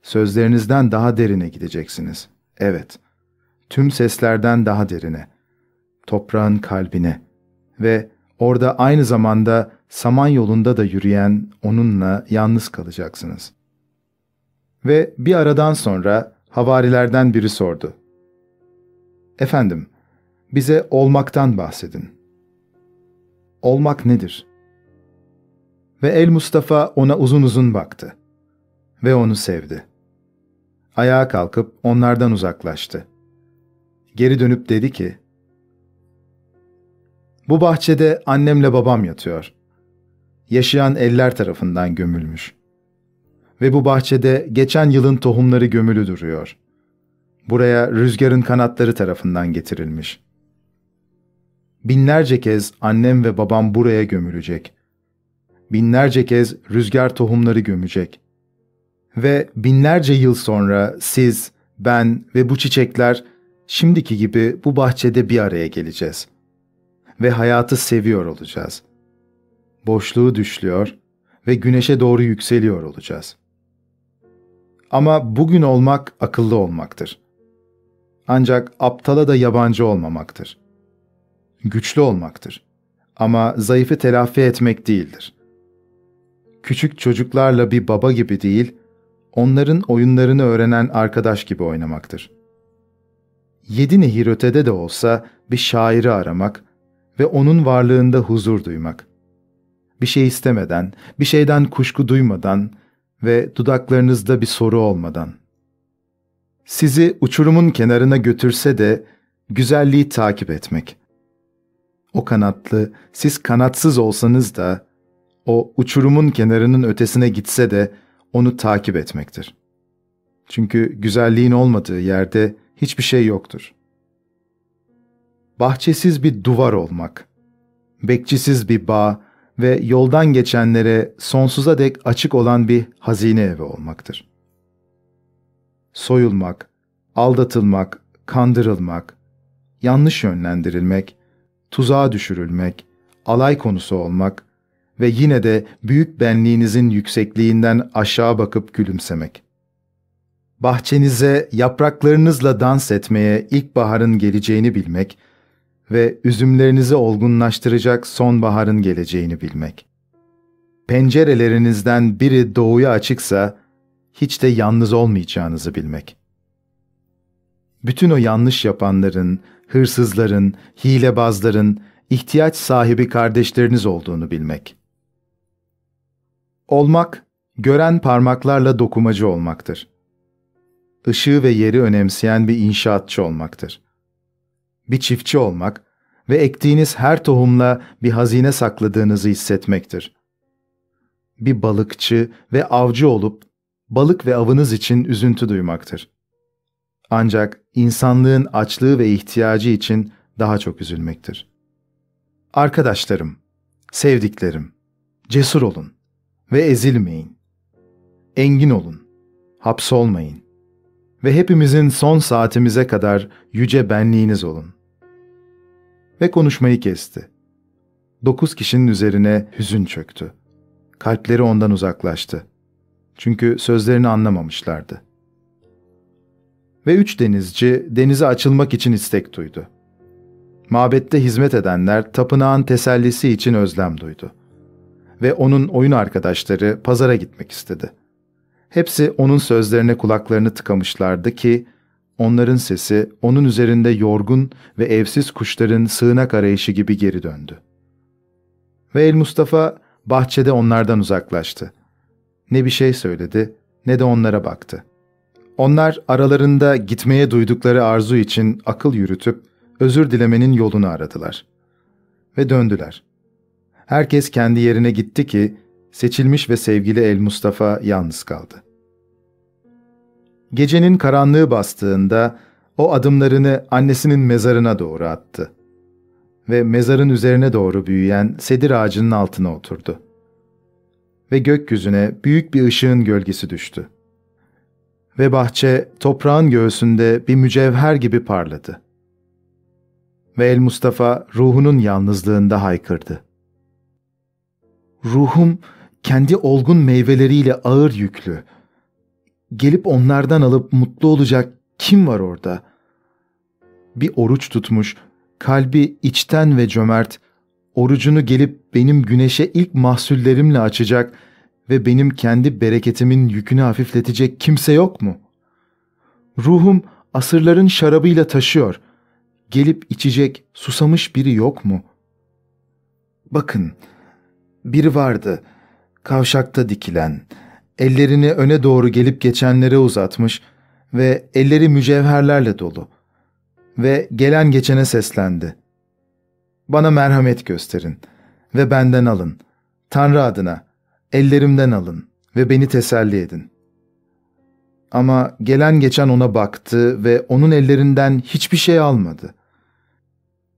Sözlerinizden daha derine gideceksiniz. Evet, tüm seslerden daha derine. Toprağın kalbine ve orada aynı zamanda saman yolunda da yürüyen onunla yalnız kalacaksınız. Ve bir aradan sonra havarilerden biri sordu. Efendim, bize olmaktan bahsedin. Olmak nedir? Ve El Mustafa ona uzun uzun baktı. Ve onu sevdi. Ayağa kalkıp onlardan uzaklaştı. Geri dönüp dedi ki, Bu bahçede annemle babam yatıyor. Yaşayan eller tarafından gömülmüş. Ve bu bahçede geçen yılın tohumları gömülü duruyor. Buraya rüzgarın kanatları tarafından getirilmiş. Binlerce kez annem ve babam buraya gömülecek. Binlerce kez rüzgar tohumları gömecek. Ve binlerce yıl sonra siz, ben ve bu çiçekler şimdiki gibi bu bahçede bir araya geleceğiz. Ve hayatı seviyor olacağız. Boşluğu düşlüyor ve güneşe doğru yükseliyor olacağız. Ama bugün olmak akıllı olmaktır. Ancak aptala da yabancı olmamaktır. Güçlü olmaktır. Ama zayıfı telafi etmek değildir. Küçük çocuklarla bir baba gibi değil, onların oyunlarını öğrenen arkadaş gibi oynamaktır. Yedi nehir ötede de olsa bir şairi aramak ve onun varlığında huzur duymak. Bir şey istemeden, bir şeyden kuşku duymadan ve dudaklarınızda bir soru olmadan. Sizi uçurumun kenarına götürse de güzelliği takip etmek. O kanatlı, siz kanatsız olsanız da o uçurumun kenarının ötesine gitse de onu takip etmektir. Çünkü güzelliğin olmadığı yerde hiçbir şey yoktur. Bahçesiz bir duvar olmak, bekçisiz bir bağ ve yoldan geçenlere sonsuza dek açık olan bir hazine evi olmaktır. Soyulmak, aldatılmak, kandırılmak, yanlış yönlendirilmek, tuzağa düşürülmek, alay konusu olmak ve yine de büyük benliğinizin yüksekliğinden aşağı bakıp gülümsemek. Bahçenize yapraklarınızla dans etmeye ilkbaharın geleceğini bilmek ve üzümlerinizi olgunlaştıracak sonbaharın geleceğini bilmek. Pencerelerinizden biri doğuya açıksa hiç de yalnız olmayacağınızı bilmek. Bütün o yanlış yapanların, hırsızların, hilebazların, ihtiyaç sahibi kardeşleriniz olduğunu bilmek. Olmak, gören parmaklarla dokumacı olmaktır. Işığı ve yeri önemseyen bir inşaatçı olmaktır. Bir çiftçi olmak ve ektiğiniz her tohumla bir hazine sakladığınızı hissetmektir. Bir balıkçı ve avcı olup balık ve avınız için üzüntü duymaktır. Ancak insanlığın açlığı ve ihtiyacı için daha çok üzülmektir. Arkadaşlarım, sevdiklerim, cesur olun ve ezilmeyin. Engin olun, hapsolmayın ve hepimizin son saatimize kadar yüce benliğiniz olun. Ve konuşmayı kesti. Dokuz kişinin üzerine hüzün çöktü. Kalpleri ondan uzaklaştı. Çünkü sözlerini anlamamışlardı. Ve üç denizci denize açılmak için istek duydu. Mabette hizmet edenler tapınağın tesellisi için özlem duydu. Ve onun oyun arkadaşları pazara gitmek istedi. Hepsi onun sözlerine kulaklarını tıkamışlardı ki, onların sesi onun üzerinde yorgun ve evsiz kuşların sığınak arayışı gibi geri döndü. Ve El Mustafa bahçede onlardan uzaklaştı. Ne bir şey söyledi ne de onlara baktı. Onlar aralarında gitmeye duydukları arzu için akıl yürütüp özür dilemenin yolunu aradılar. Ve döndüler. Herkes kendi yerine gitti ki seçilmiş ve sevgili El Mustafa yalnız kaldı. Gecenin karanlığı bastığında o adımlarını annesinin mezarına doğru attı ve mezarın üzerine doğru büyüyen sedir ağacının altına oturdu. Ve gökyüzüne büyük bir ışığın gölgesi düştü. Ve bahçe toprağın göğsünde bir mücevher gibi parladı. Ve El Mustafa ruhunun yalnızlığında haykırdı. Ruhum kendi olgun meyveleriyle ağır yüklü. Gelip onlardan alıp mutlu olacak kim var orada? Bir oruç tutmuş, kalbi içten ve cömert, orucunu gelip benim güneşe ilk mahsullerimle açacak ve benim kendi bereketimin yükünü hafifletecek kimse yok mu? Ruhum asırların şarabıyla taşıyor. Gelip içecek susamış biri yok mu? Bakın, biri vardı, kavşakta dikilen, ellerini öne doğru gelip geçenlere uzatmış ve elleri mücevherlerle dolu. Ve gelen geçene seslendi. Bana merhamet gösterin ve benden alın. Tanrı adına, ellerimden alın ve beni teselli edin. Ama gelen geçen ona baktı ve onun ellerinden hiçbir şey almadı.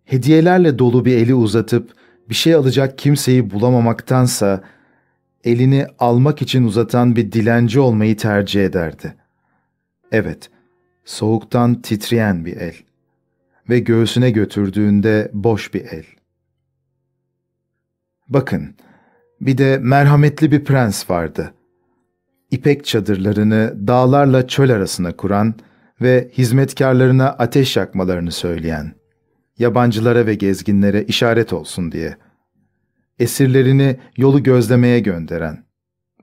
Hediyelerle dolu bir eli uzatıp bir şey alacak kimseyi bulamamaktansa elini almak için uzatan bir dilenci olmayı tercih ederdi. Evet, soğuktan titreyen bir el ve göğsüne götürdüğünde boş bir el. Bakın, bir de merhametli bir prens vardı. İpek çadırlarını dağlarla çöl arasına kuran ve hizmetkarlarına ateş yakmalarını söyleyen, yabancılara ve gezginlere işaret olsun diye. Esirlerini yolu gözlemeye gönderen,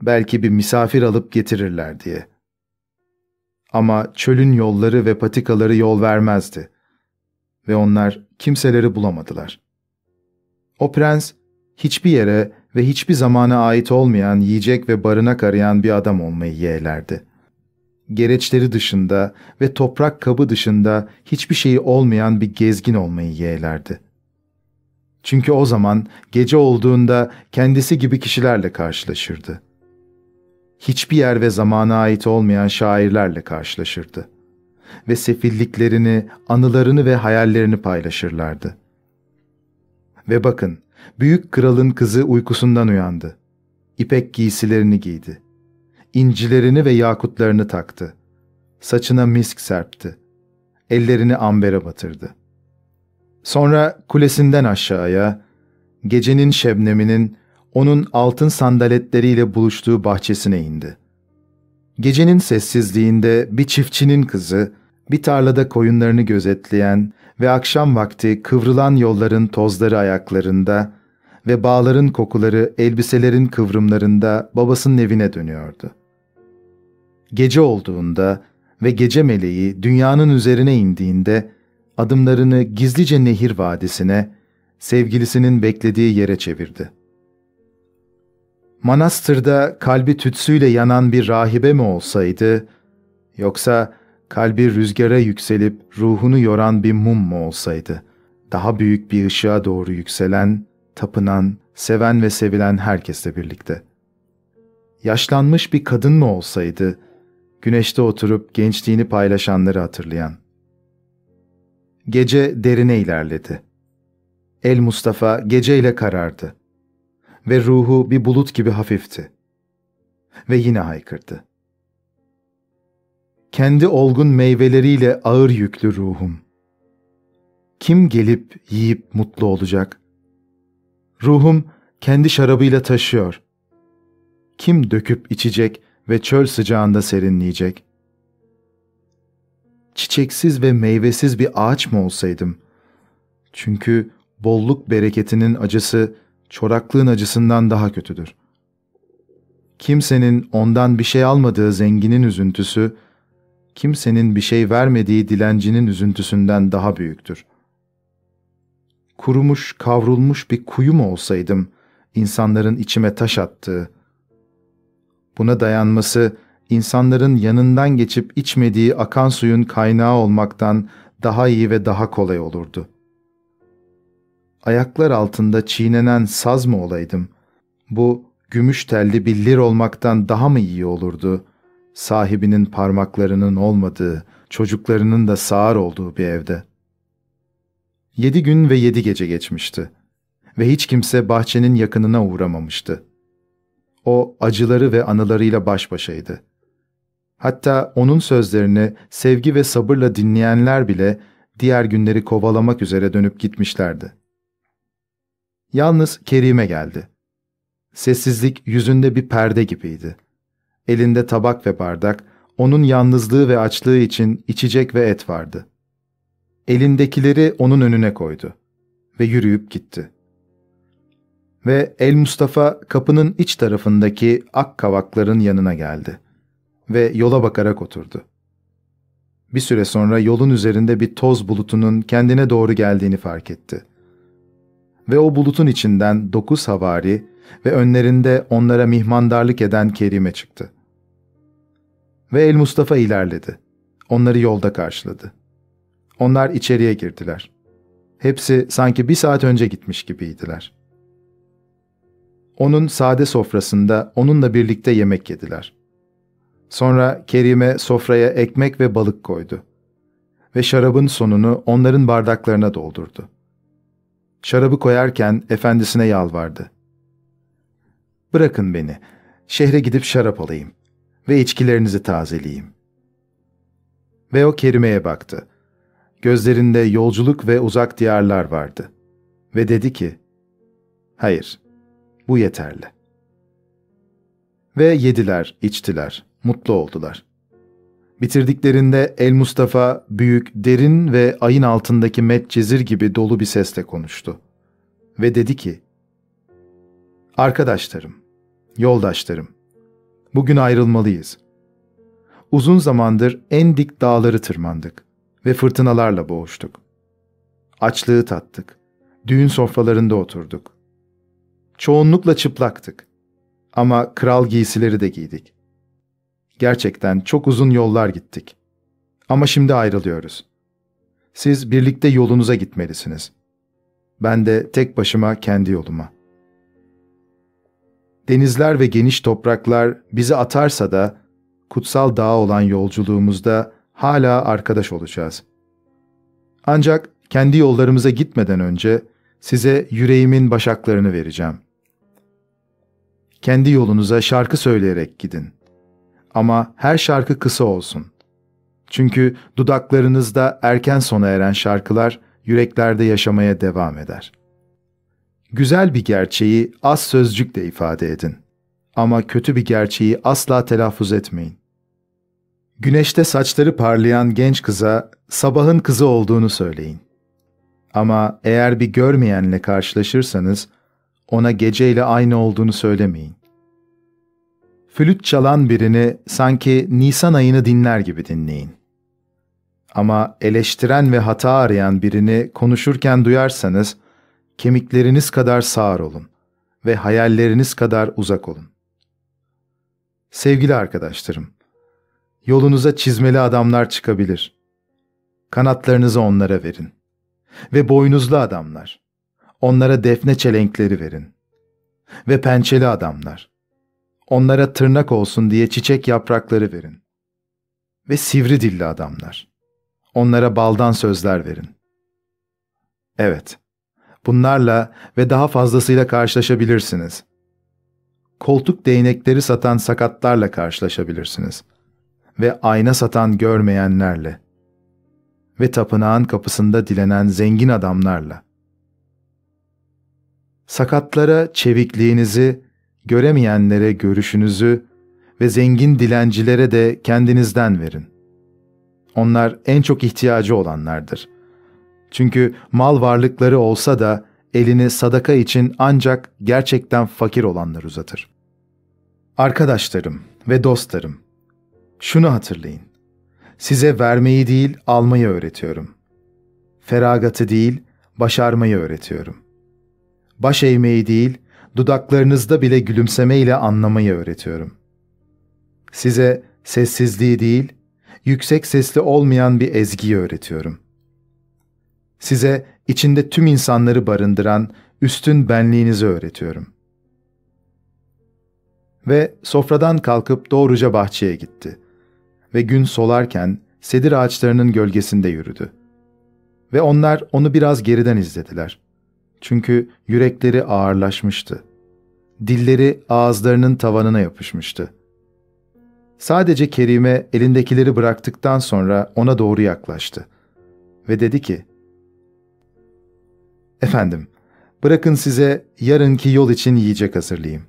belki bir misafir alıp getirirler diye. Ama çölün yolları ve patikaları yol vermezdi ve onlar kimseleri bulamadılar. O prens hiçbir yere ve hiçbir zamana ait olmayan yiyecek ve barınak arayan bir adam olmayı yeğlerdi. Gereçleri dışında ve toprak kabı dışında hiçbir şeyi olmayan bir gezgin olmayı yeğlerdi. Çünkü o zaman gece olduğunda kendisi gibi kişilerle karşılaşırdı. Hiçbir yer ve zamana ait olmayan şairlerle karşılaşırdı. Ve sefilliklerini, anılarını ve hayallerini paylaşırlardı. Ve bakın, Büyük kralın kızı uykusundan uyandı. İpek giysilerini giydi. İncilerini ve yakutlarını taktı. Saçına misk serpti. Ellerini ambere batırdı. Sonra kulesinden aşağıya, gecenin şebneminin onun altın sandaletleriyle buluştuğu bahçesine indi. Gecenin sessizliğinde bir çiftçinin kızı, bir tarlada koyunlarını gözetleyen ve akşam vakti kıvrılan yolların tozları ayaklarında ve bağların kokuları elbiselerin kıvrımlarında babasının evine dönüyordu. Gece olduğunda ve gece meleği dünyanın üzerine indiğinde adımlarını gizlice nehir vadisine, sevgilisinin beklediği yere çevirdi. Manastırda kalbi tütsüyle yanan bir rahibe mi olsaydı, yoksa kalbi rüzgara yükselip ruhunu yoran bir mum mu olsaydı, daha büyük bir ışığa doğru yükselen, tapınan, seven ve sevilen herkesle birlikte. Yaşlanmış bir kadın mı olsaydı, güneşte oturup gençliğini paylaşanları hatırlayan. Gece derine ilerledi. El Mustafa geceyle karardı. Ve ruhu bir bulut gibi hafifti. Ve yine haykırdı. Kendi olgun meyveleriyle ağır yüklü ruhum. Kim gelip yiyip mutlu olacak? Ruhum kendi şarabıyla taşıyor. Kim döküp içecek ve çöl sıcağında serinleyecek? Çiçeksiz ve meyvesiz bir ağaç mı olsaydım? Çünkü bolluk bereketinin acısı çoraklığın acısından daha kötüdür. Kimsenin ondan bir şey almadığı zenginin üzüntüsü, kimsenin bir şey vermediği dilencinin üzüntüsünden daha büyüktür kurumuş, kavrulmuş bir kuyu mu olsaydım, insanların içime taş attığı? Buna dayanması, insanların yanından geçip içmediği akan suyun kaynağı olmaktan daha iyi ve daha kolay olurdu. Ayaklar altında çiğnenen saz mı olaydım? Bu gümüş telli bir lir olmaktan daha mı iyi olurdu? Sahibinin parmaklarının olmadığı, çocuklarının da sağır olduğu bir evde.'' Yedi gün ve yedi gece geçmişti ve hiç kimse bahçenin yakınına uğramamıştı. O acıları ve anılarıyla baş başaydı. Hatta onun sözlerini sevgi ve sabırla dinleyenler bile diğer günleri kovalamak üzere dönüp gitmişlerdi. Yalnız Kerime geldi. Sessizlik yüzünde bir perde gibiydi. Elinde tabak ve bardak, onun yalnızlığı ve açlığı için içecek ve et vardı. Elindekileri onun önüne koydu ve yürüyüp gitti. Ve El Mustafa kapının iç tarafındaki ak kavakların yanına geldi ve yola bakarak oturdu. Bir süre sonra yolun üzerinde bir toz bulutunun kendine doğru geldiğini fark etti. Ve o bulutun içinden dokuz havari ve önlerinde onlara mihmandarlık eden Kerime çıktı. Ve El Mustafa ilerledi. Onları yolda karşıladı. Onlar içeriye girdiler. Hepsi sanki bir saat önce gitmiş gibiydiler. Onun sade sofrasında onunla birlikte yemek yediler. Sonra Kerime sofraya ekmek ve balık koydu. Ve şarabın sonunu onların bardaklarına doldurdu. Şarabı koyarken efendisine yalvardı. Bırakın beni, şehre gidip şarap alayım ve içkilerinizi tazeleyeyim. Ve o Kerime'ye baktı. Gözlerinde yolculuk ve uzak diyarlar vardı. Ve dedi ki, hayır, bu yeterli. Ve yediler, içtiler, mutlu oldular. Bitirdiklerinde El Mustafa büyük, derin ve ayın altındaki Medcezir gibi dolu bir sesle konuştu. Ve dedi ki, Arkadaşlarım, yoldaşlarım, bugün ayrılmalıyız. Uzun zamandır en dik dağları tırmandık ve fırtınalarla boğuştuk. Açlığı tattık, düğün sofralarında oturduk. Çoğunlukla çıplaktık ama kral giysileri de giydik. Gerçekten çok uzun yollar gittik. Ama şimdi ayrılıyoruz. Siz birlikte yolunuza gitmelisiniz. Ben de tek başıma kendi yoluma. Denizler ve geniş topraklar bizi atarsa da kutsal dağ olan yolculuğumuzda hala arkadaş olacağız. Ancak kendi yollarımıza gitmeden önce size yüreğimin başaklarını vereceğim. Kendi yolunuza şarkı söyleyerek gidin. Ama her şarkı kısa olsun. Çünkü dudaklarınızda erken sona eren şarkılar yüreklerde yaşamaya devam eder. Güzel bir gerçeği az sözcükle ifade edin. Ama kötü bir gerçeği asla telaffuz etmeyin. Güneşte saçları parlayan genç kıza sabahın kızı olduğunu söyleyin. Ama eğer bir görmeyenle karşılaşırsanız ona geceyle aynı olduğunu söylemeyin. Flüt çalan birini sanki Nisan ayını dinler gibi dinleyin. Ama eleştiren ve hata arayan birini konuşurken duyarsanız, kemikleriniz kadar sağır olun ve hayalleriniz kadar uzak olun. Sevgili arkadaşlarım, yolunuza çizmeli adamlar çıkabilir. Kanatlarınızı onlara verin. Ve boynuzlu adamlar, onlara defne çelenkleri verin. Ve pençeli adamlar, onlara tırnak olsun diye çiçek yaprakları verin. Ve sivri dilli adamlar, onlara baldan sözler verin. Evet, bunlarla ve daha fazlasıyla karşılaşabilirsiniz. Koltuk değnekleri satan sakatlarla karşılaşabilirsiniz. Ve ayna satan görmeyenlerle. Ve tapınağın kapısında dilenen zengin adamlarla. Sakatlara çevikliğinizi, göremeyenlere görüşünüzü ve zengin dilencilere de kendinizden verin. Onlar en çok ihtiyacı olanlardır. Çünkü mal varlıkları olsa da elini sadaka için ancak gerçekten fakir olanlar uzatır. Arkadaşlarım ve dostlarım, şunu hatırlayın. Size vermeyi değil, almayı öğretiyorum. Feragatı değil, başarmayı öğretiyorum. Baş eğmeyi değil, dudaklarınızda bile gülümsemeyle anlamayı öğretiyorum. Size sessizliği değil, yüksek sesli olmayan bir ezgiyi öğretiyorum. Size içinde tüm insanları barındıran üstün benliğinizi öğretiyorum. Ve sofradan kalkıp doğruca bahçeye gitti. Ve gün solarken sedir ağaçlarının gölgesinde yürüdü. Ve onlar onu biraz geriden izlediler. Çünkü yürekleri ağırlaşmıştı. Dilleri ağızlarının tavanına yapışmıştı. Sadece Kerime elindekileri bıraktıktan sonra ona doğru yaklaştı. Ve dedi ki, Efendim, bırakın size yarınki yol için yiyecek hazırlayayım.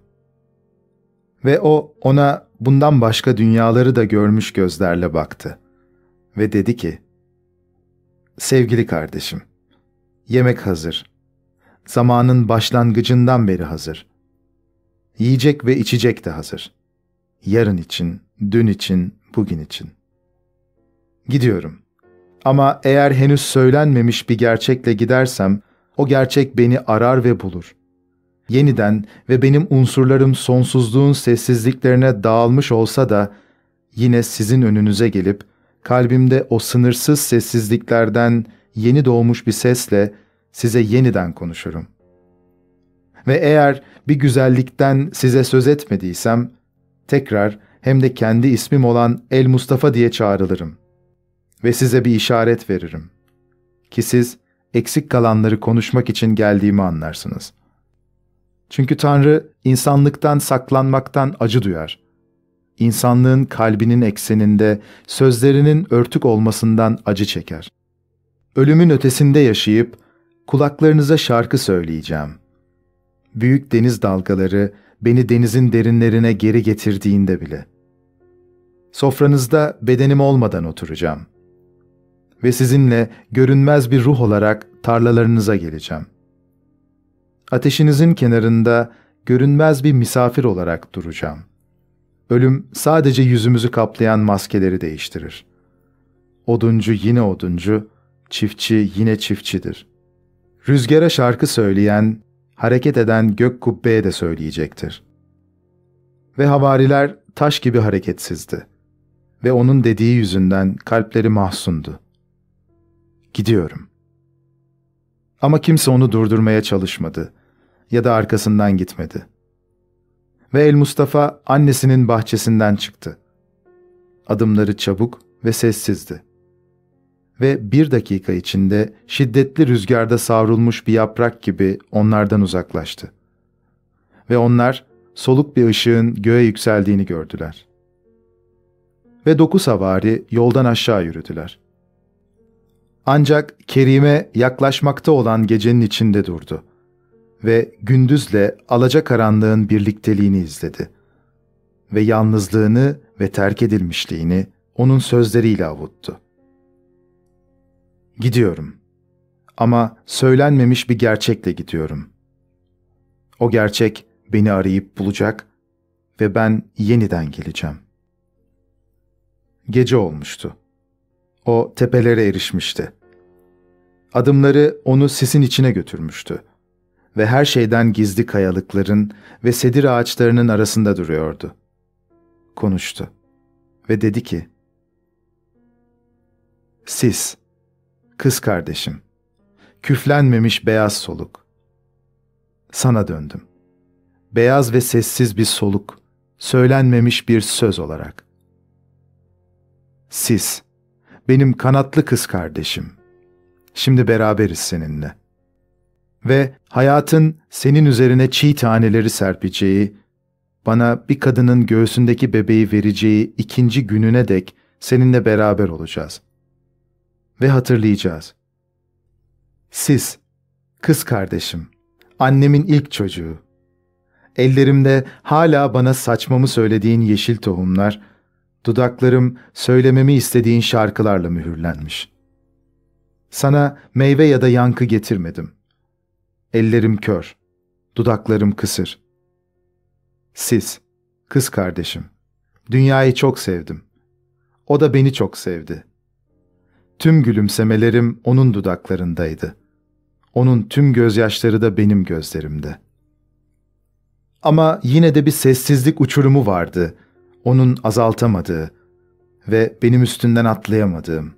Ve o ona bundan başka dünyaları da görmüş gözlerle baktı. Ve dedi ki, Sevgili kardeşim, yemek hazır. Zamanın başlangıcından beri hazır. Yiyecek ve içecek de hazır. Yarın için, dün için, bugün için. Gidiyorum. Ama eğer henüz söylenmemiş bir gerçekle gidersem, o gerçek beni arar ve bulur. Yeniden ve benim unsurlarım sonsuzluğun sessizliklerine dağılmış olsa da, yine sizin önünüze gelip, kalbimde o sınırsız sessizliklerden yeni doğmuş bir sesle size yeniden konuşurum. Ve eğer bir güzellikten size söz etmediysem, tekrar hem de kendi ismim olan El Mustafa diye çağrılırım. Ve size bir işaret veririm. Ki siz eksik kalanları konuşmak için geldiğimi anlarsınız. Çünkü Tanrı insanlıktan saklanmaktan acı duyar. İnsanlığın kalbinin ekseninde sözlerinin örtük olmasından acı çeker. Ölümün ötesinde yaşayıp kulaklarınıza şarkı söyleyeceğim. Büyük deniz dalgaları beni denizin derinlerine geri getirdiğinde bile. Sofranızda bedenim olmadan oturacağım. Ve sizinle görünmez bir ruh olarak tarlalarınıza geleceğim. Ateşinizin kenarında görünmez bir misafir olarak duracağım. Ölüm sadece yüzümüzü kaplayan maskeleri değiştirir. Oduncu yine oduncu, çiftçi yine çiftçidir. Rüzgara şarkı söyleyen, hareket eden gök kubbeye de söyleyecektir. Ve havariler taş gibi hareketsizdi. Ve onun dediği yüzünden kalpleri mahzundu. Gidiyorum. Ama kimse onu durdurmaya çalışmadı ya da arkasından gitmedi. Ve El Mustafa annesinin bahçesinden çıktı. Adımları çabuk ve sessizdi. Ve bir dakika içinde şiddetli rüzgarda savrulmuş bir yaprak gibi onlardan uzaklaştı. Ve onlar soluk bir ışığın göğe yükseldiğini gördüler. Ve dokuz havari yoldan aşağı yürüdüler. Ancak Kerime yaklaşmakta olan gecenin içinde durdu ve gündüzle alacakaranlığın birlikteliğini izledi. Ve yalnızlığını ve terk edilmişliğini onun sözleriyle avuttu. Gidiyorum. Ama söylenmemiş bir gerçekle gidiyorum. O gerçek beni arayıp bulacak ve ben yeniden geleceğim. Gece olmuştu. O tepelere erişmişti. Adımları onu sisin içine götürmüştü ve her şeyden gizli kayalıkların ve sedir ağaçlarının arasında duruyordu. Konuştu ve dedi ki, Sis, kız kardeşim, küflenmemiş beyaz soluk. Sana döndüm. Beyaz ve sessiz bir soluk, söylenmemiş bir söz olarak. Sis, benim kanatlı kız kardeşim. Şimdi beraberiz seninle. Ve hayatın senin üzerine çiğ taneleri serpeceği, bana bir kadının göğsündeki bebeği vereceği ikinci gününe dek seninle beraber olacağız. Ve hatırlayacağız. Siz, kız kardeşim, annemin ilk çocuğu. Ellerimde hala bana saçmamı söylediğin yeşil tohumlar, dudaklarım söylememi istediğin şarkılarla mühürlenmiş. Sana meyve ya da yankı getirmedim. Ellerim kör, dudaklarım kısır. Siz, kız kardeşim, dünyayı çok sevdim. O da beni çok sevdi. Tüm gülümsemelerim onun dudaklarındaydı. Onun tüm gözyaşları da benim gözlerimde. Ama yine de bir sessizlik uçurumu vardı onun azaltamadığı ve benim üstünden atlayamadığım.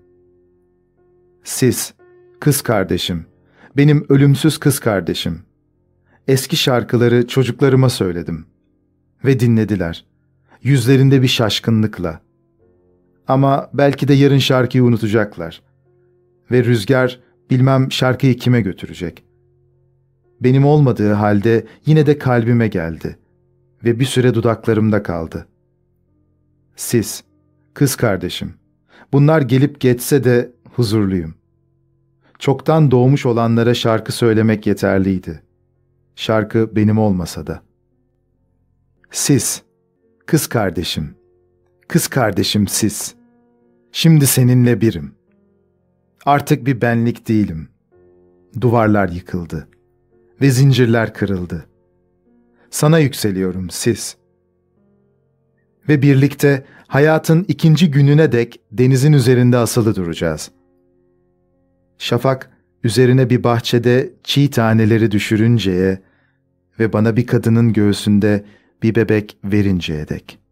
Siz, kız kardeşim, benim ölümsüz kız kardeşim. Eski şarkıları çocuklarıma söyledim. Ve dinlediler. Yüzlerinde bir şaşkınlıkla. Ama belki de yarın şarkıyı unutacaklar. Ve rüzgar bilmem şarkıyı kime götürecek. Benim olmadığı halde yine de kalbime geldi. Ve bir süre dudaklarımda kaldı.'' Siz, kız kardeşim, bunlar gelip geçse de huzurluyum. Çoktan doğmuş olanlara şarkı söylemek yeterliydi. Şarkı benim olmasa da. Siz, Kız kardeşim, kız kardeşim siz. Şimdi seninle birim. Artık bir benlik değilim. Duvarlar yıkıldı ve zincirler kırıldı. Sana yükseliyorum siz. Ve birlikte hayatın ikinci gününe dek denizin üzerinde asılı duracağız. Şafak üzerine bir bahçede çiğ taneleri düşürünceye ve bana bir kadının göğsünde bir bebek verinceye dek.''